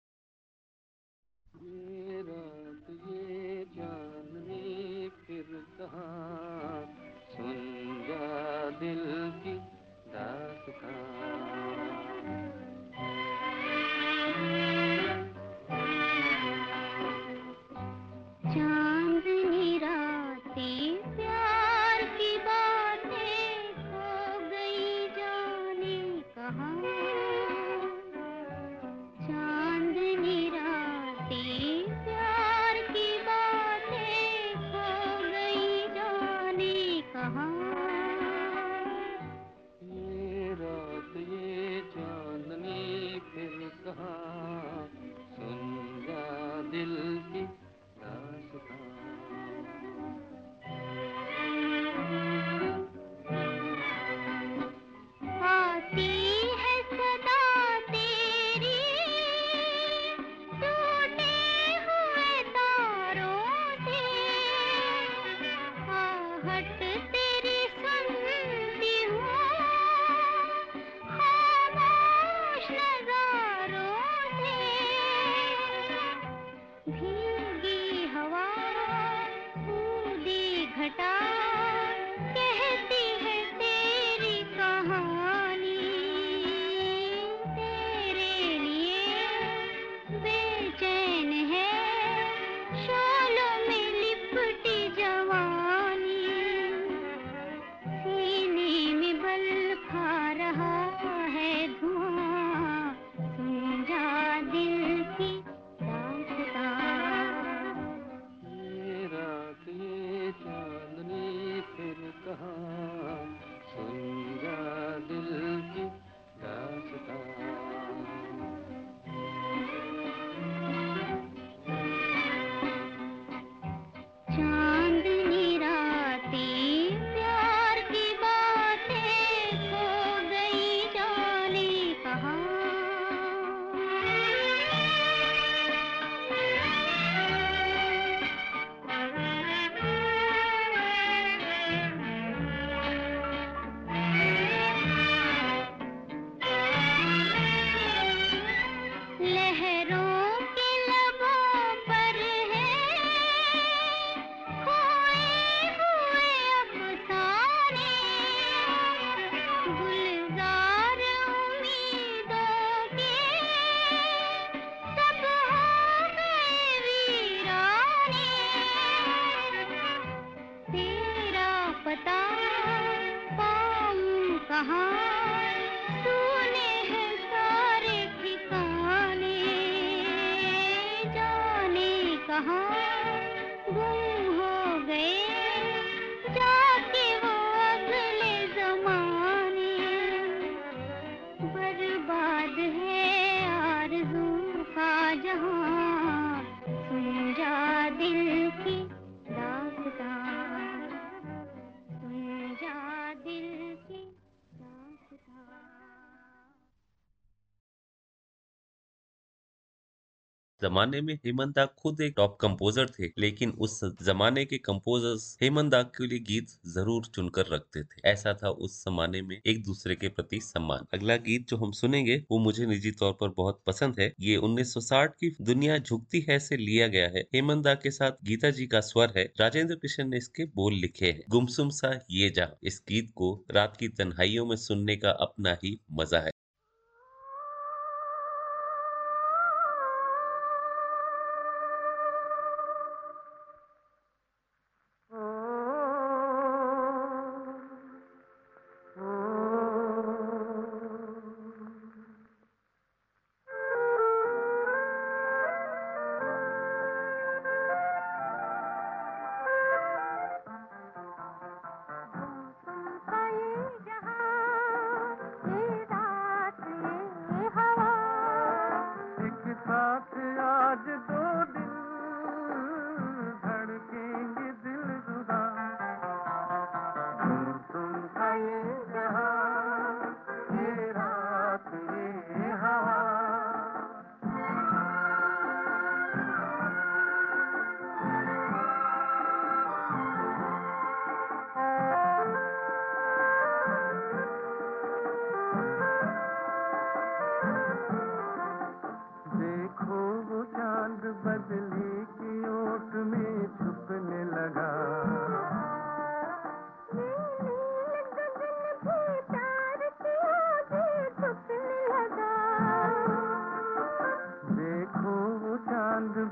जमाने
में हेमंत दा खुद एक टॉप कंपोजर थे, लेकिन उस जमाने के कंपोजर्स हेमंत दा के लिए गीत ज़रूर चुनकर रखते थे। ऐसा था उस जमाने में एक दूसरे के प्रति सम्मान। अगला गीत जो हम सुनेंगे, वो मुझे निजी तौर पर बहुत पसंद है। ये 1960 की दुनिया झुकती है से लिया गया है। हेमंत दा के साथ गीता जी का स्वर है। राजेंद्र कृष्ण ने इसके बोल लिखे हैं। गुमसुम सा ये जा। इस गीत को रात की तन्हाइयों में सुनने का अपना ही मज़ा है।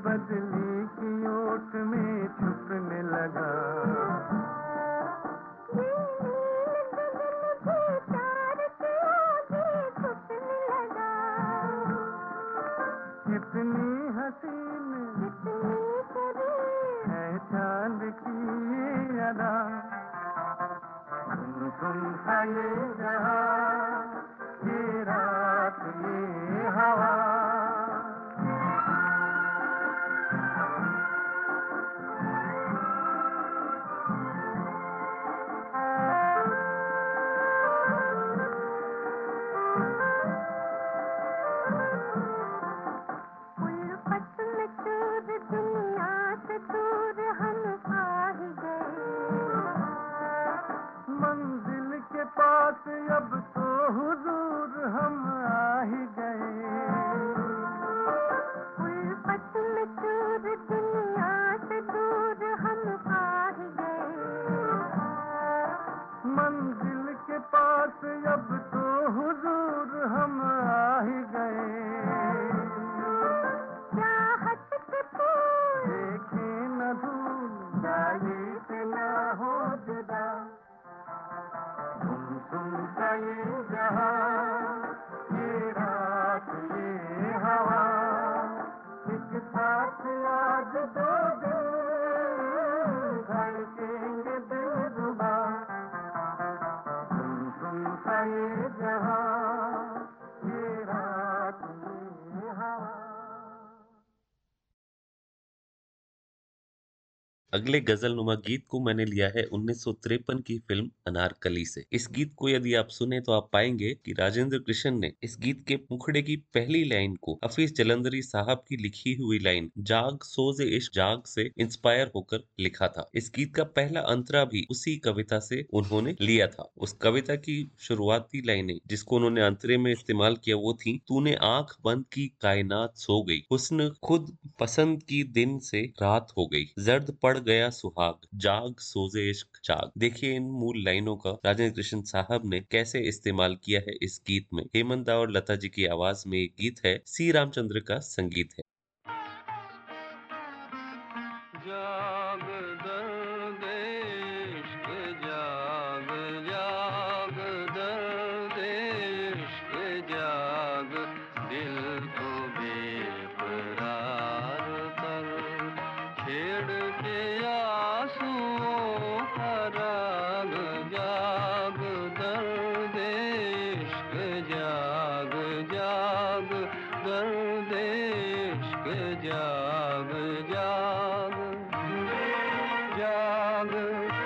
बदली
अगले गज़ल नुमा गीत को मैंने लिया है 1953 की फ़िल्म अनारकली से। इस गीत को यदि आप सुने तो आप पाएँगे कि राजेंद्र कृष्ण ने इस गीत के मुखड़े की पहली लाइन को हफीज जलंधरी साहब की लिखी हुई लाइन, जाग सोजे इश्क, जाग से इंस्पायर होकर लिखा था। इस गीत का पहला अंतरा भी उसी कविता से उन्होंने लिया था। उस कविता की शुरुआती लाइनें जिसको उन्होंने अंतरे में इस्तेमाल किया वो थी, तूने आँख बंद की, कायनात सो गई। हुस्न खुद पसंद की दिन से रात हो गई। जर्द पड़ गया सुहाग। जाग, सोजे इश्क, जाग। देखिए इन मूल लाइनों का राजेंद्र कृष्ण साहब ने कैसे इस्तेमाल किया है इस गीत में। हेमंत और लता जी की आवाज़ में एक गीत है, सी. रामचंद्र का संगीत है।
जाग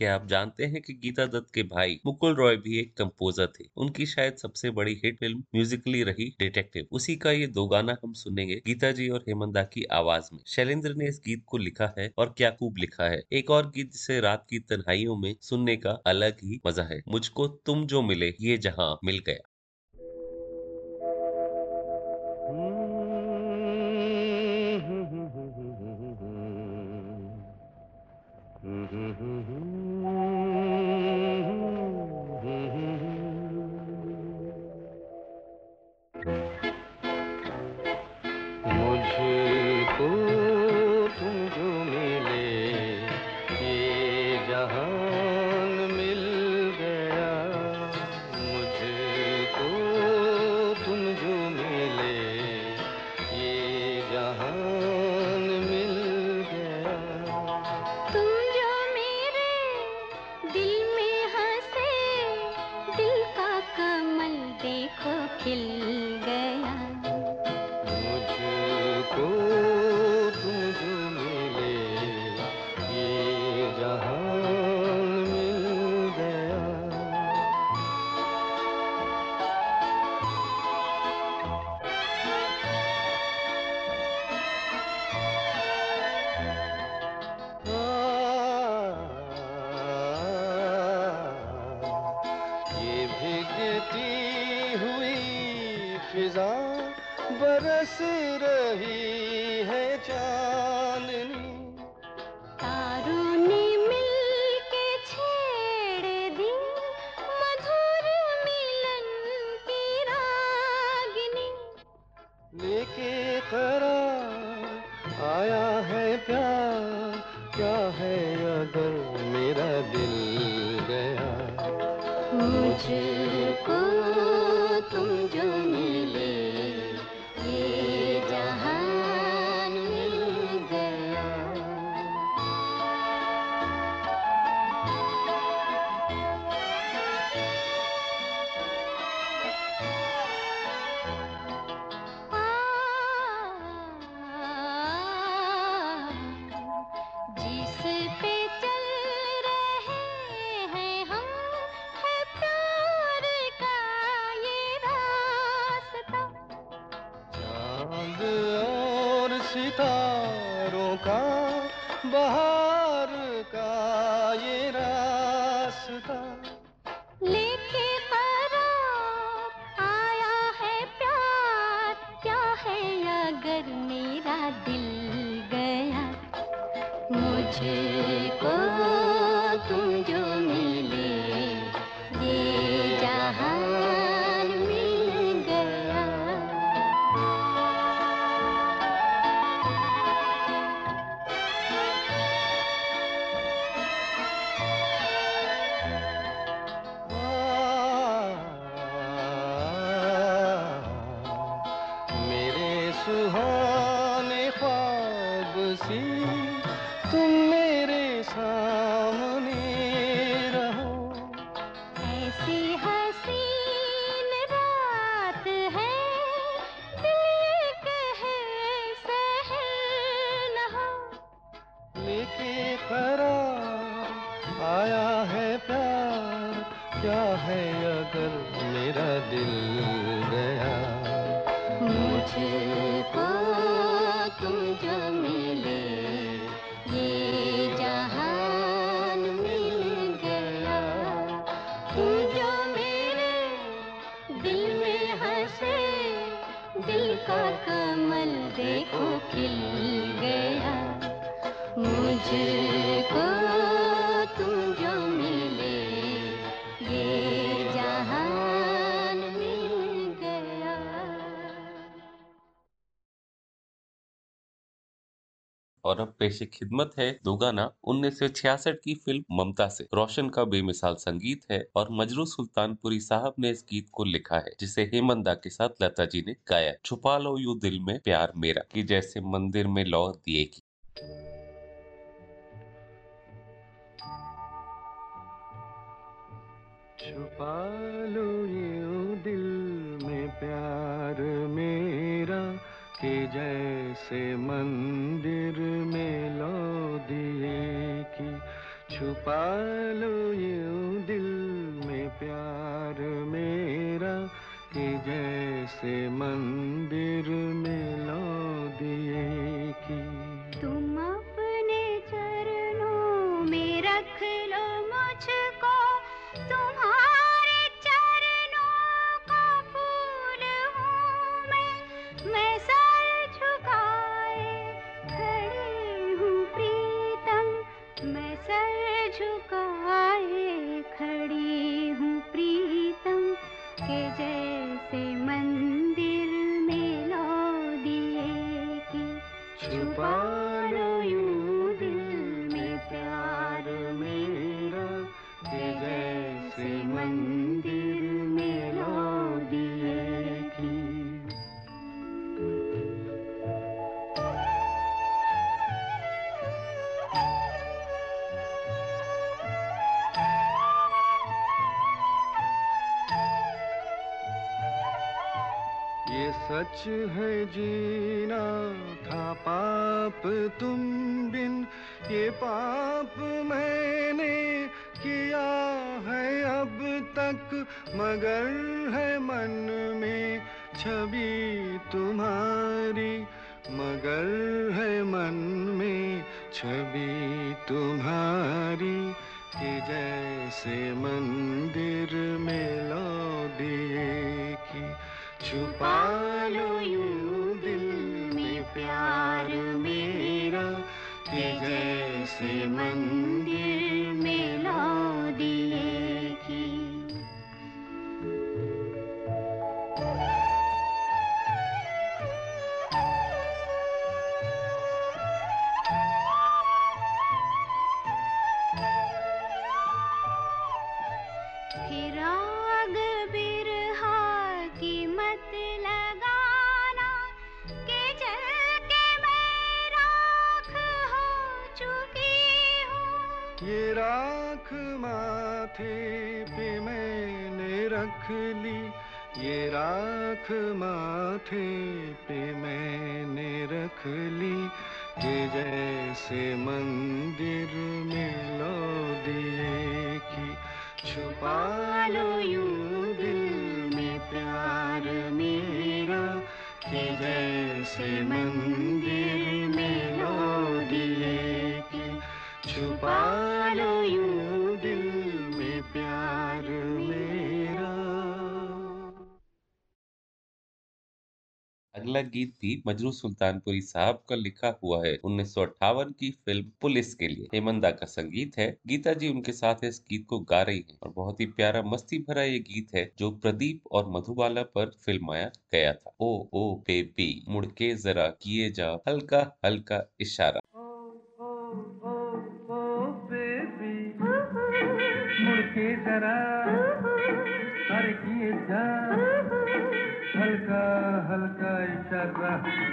क्या आप जानते हैं कि गीता दत्त के भाई मुकुल रॉय भी एक कंपोजर थे उनकी शायद सबसे बड़ी हिट फ़िल्म म्यूजिकली रही डिटेक्टिव उसी का ये दो गाना हम सुनेंगे गीता जी और हेमंदा की आवाज़ में शैलेंद्र ने इस गीत को लिखा है और क्या खूब लिखा है एक और गीत जिसे रात की तन्हाइयों में सुनने का अलग ही मज़ा है मुझको तुम जो मिले ये जहाँ मिल गया
मुझको
ऐसी
पेशे खिदमत है दो गाना उन्नीस सौ छियासठ की फ़िल्म ममता से। रोशन का बेमिसाल संगीत है और मजरू सुल्तानपुरी साहब ने इस गीत को लिखा है, जिसे हेमंदा के साथ लता जी ने गाया। छुपा लो यू दिल में प्यार मेरा, की जैसे मंदिर में लौ दिए की
गीत भी मजरू सुल्तानपुरी साहब का लिखा हुआ है। उन्नीस सौ अट्ठावन की फ़िल्म पुलिस के लिए। हेमंदा का संगीत है। गीता जी उनके साथ इस गीत को गा रही है और बहुत ही प्यारा, मस्ती भरा ये गीत है जो प्रदीप और मधुबाला पर फिल्माया गया था। ओ ओ, बेबी, मुड़के जरा किए जा हल्का हल्का इशारा।
America.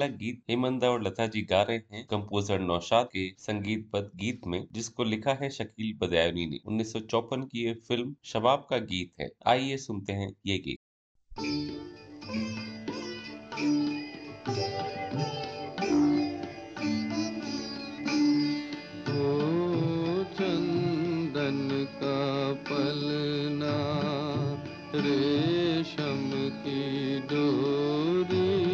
अगला गीत हेमंदा और लता जी गा रहे हैं कंपोजर नौशाद के संगीत पद गीत में, जिसको लिखा है शकील बदयानी ने। उन्नीस की ये फ़िल्म शबाब का गीत है। आइए सुनते हैं ये गीत।
पलना रेशम की डोरी।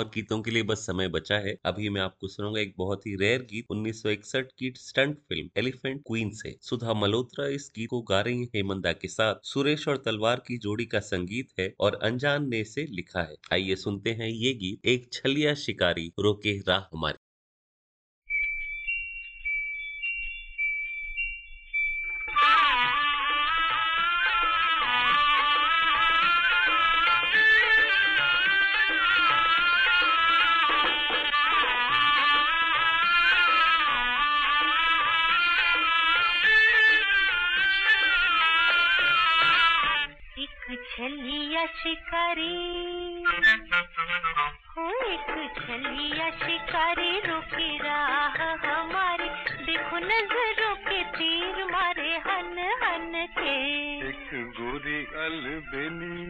और गीतों के लिए बस समय बचा है। अभी मैं आपको सुनूँगा एक बहुत ही रेयर गीत 1961 की स्टंट फ़िल्म एलिफेंट क्वीन से। सुधा मल्होत्रा इस गीत को गा रही है हेमंदा के साथ। सुरेश और तलवार की जोड़ी का संगीत है और अनजान ने इसे लिखा है। आइए सुनते हैं ये गीत, एक छलिया शिकारी रोके राह हमारी
रुकी राह हमारी। देखो नज़रों के तीर मारे हन हन के।
एक गोरी अलबेली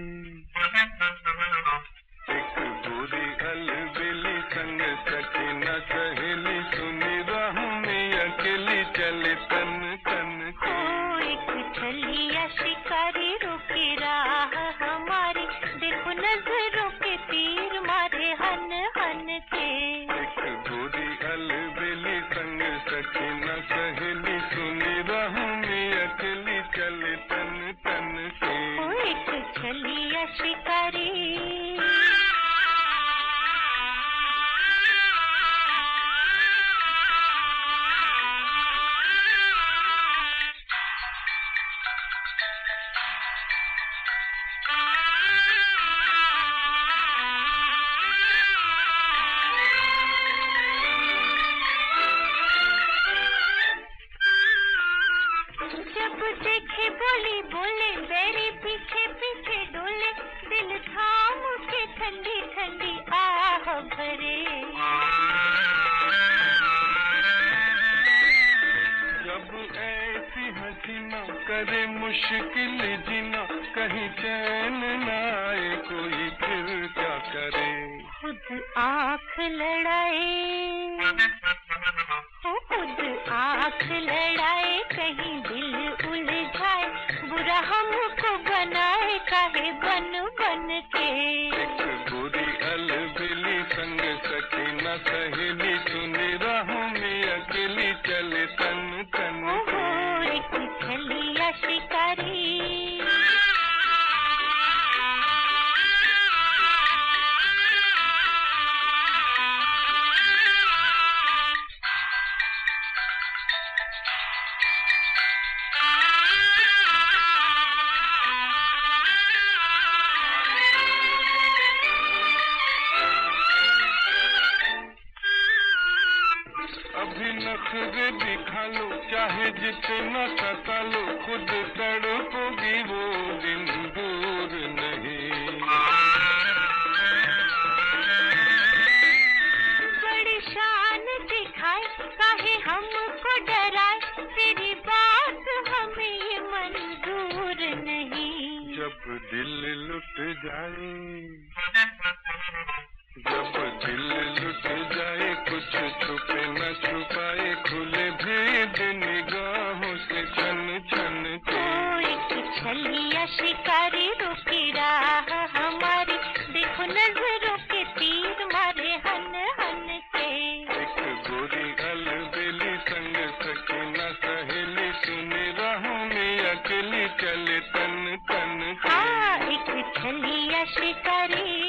चले तन तन
हाँ।
एक
छलिया शिकारी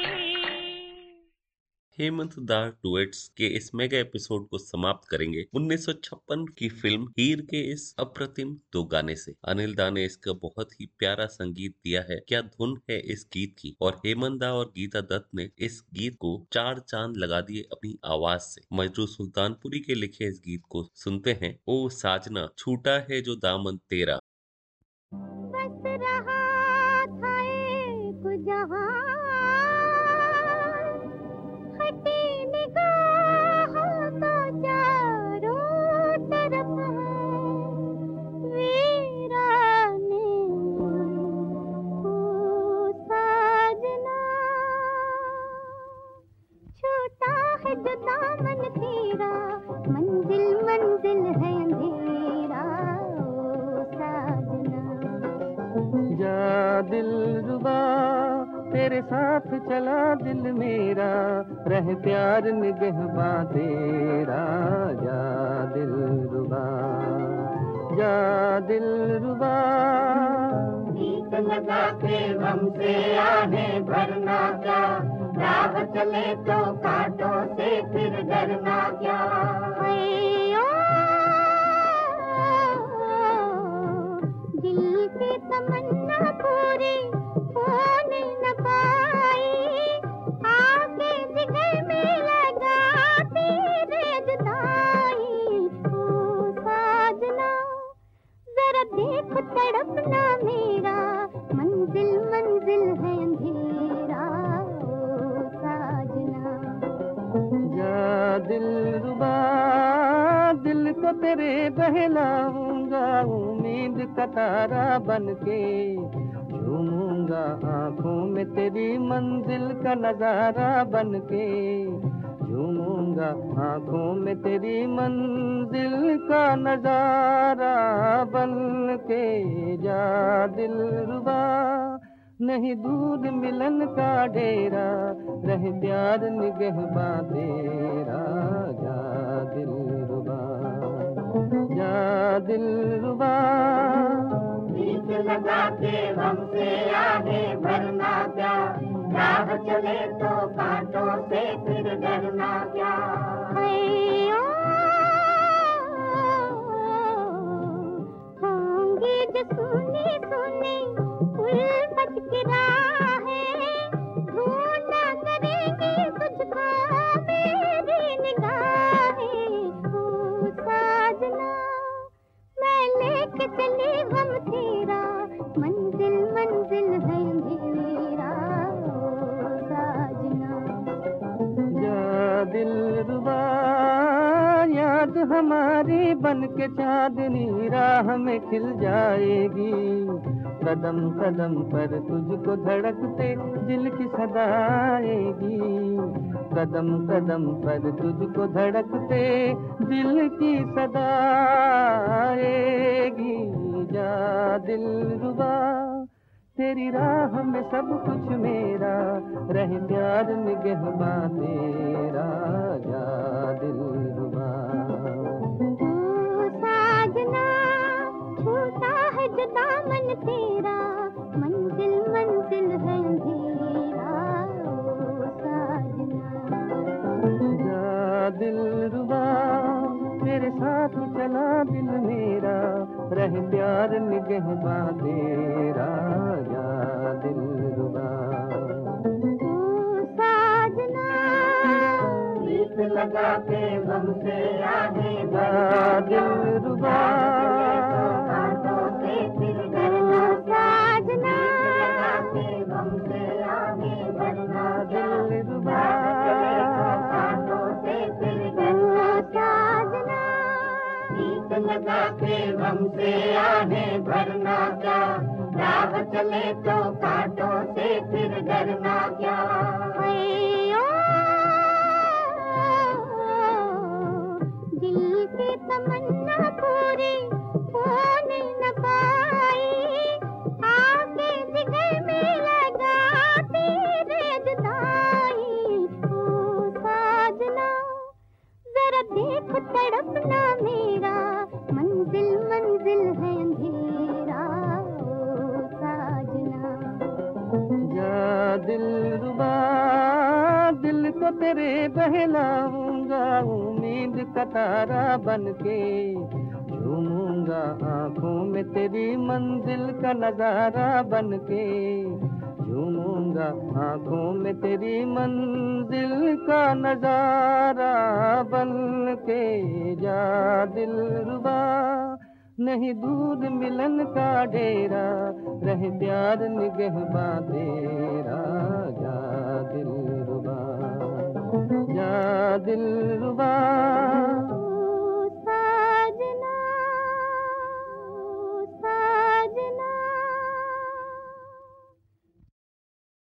हेमंत दार डुएट्स के इस मेगा एपिसोड को समाप्त करेंगे। 1956 की फ़िल्म हीर के इस अप्रतिम दो गाने से। अनिल दा ने इसका बहुत ही प्यारा संगीत दिया है। क्या धुन है इस गीत की? और हेमंत दा और गीता दत्त ने इस गीत को चार चाँद लगा दिए अपनी आवाज़ से। मजरू सुल्तानपुरी के लिखे इस गीत को सुनते हैं। ओ साजना छूटा है जो दामन तेरा।
बस रहा था एक जहाँ। हटी
दिल रुबा
तेरे साथ चला दिल मेरा रह प्यार निगहबा तेरा जा दिल रुबा जा दिल रुबा
गीत लगा के गम से आहे भरना क्या? राह चले तो कांटों से फिर डरना क्या? दिल
रुबा दिल को तेरे बहलाऊँगा, उम्मीद का तारा बन के झूमूँगा आँखों में तेरी मंजिल का नज़ारा बन के झूमूँगा आँखों में तेरी मंजिल का नज़ारा बन के जा दिल रुबा, नहीं दूर मिलन का डेरा, रह प्यार निगहबा तेरा, जा जा दिल रुबा।
गीत लगा के गम से आगे भरना क्या? राह चले तो कांटों से फिर डरना क्या? होंगे जो सुनी सुनी की गम तेरा, मंजिल मंजिल है
जा दिल रुबा, याद हमारी बन के चांदनी, राह में खिल जाएगी। कदम कदम पर तुझको धड़कते दिल की सदा आएगी। कदम कदम पर तुझको धड़कते दिल की सदा जा दिल रुबा तेरी राह में सब कुछ मेरा रह प्यार निगहबा तेरा जा दिल रुबा
ओ साजना छूटा है जो दामन तेरा मंजिल मंजिल है अंधेरा साजना।
जा दिल रुबा साथ चला दिल मेरा रह प्यार निगहबा तेरा जा। दिल रुबा
लगा के गम से आगे
दिल रुबा दिल
लगा के हम से आने भरना क्या राह चले तो कांटों से फिर डरना क्या? दिल तमन्ना पूरी होने न पाई देख तड़पना मेरा, मंजिल मंजिल है अंधेरा, ओ साजना।
दिल रुबा, दिल को तेरे बहलाऊँगा, उम्मीद का तारा बन के झूमूँगा आँखों में तेरी मंजिल का नज़ारा बन के। झूमूँगा आँखों में तेरी मंजिल का नज़ारा बन के जा दिल रुबा नहीं दूर मिलन का डेरा, रह प्यार निगहबा तेरा। जा दिल रुबा जा दिल रुबा
साजना साजना।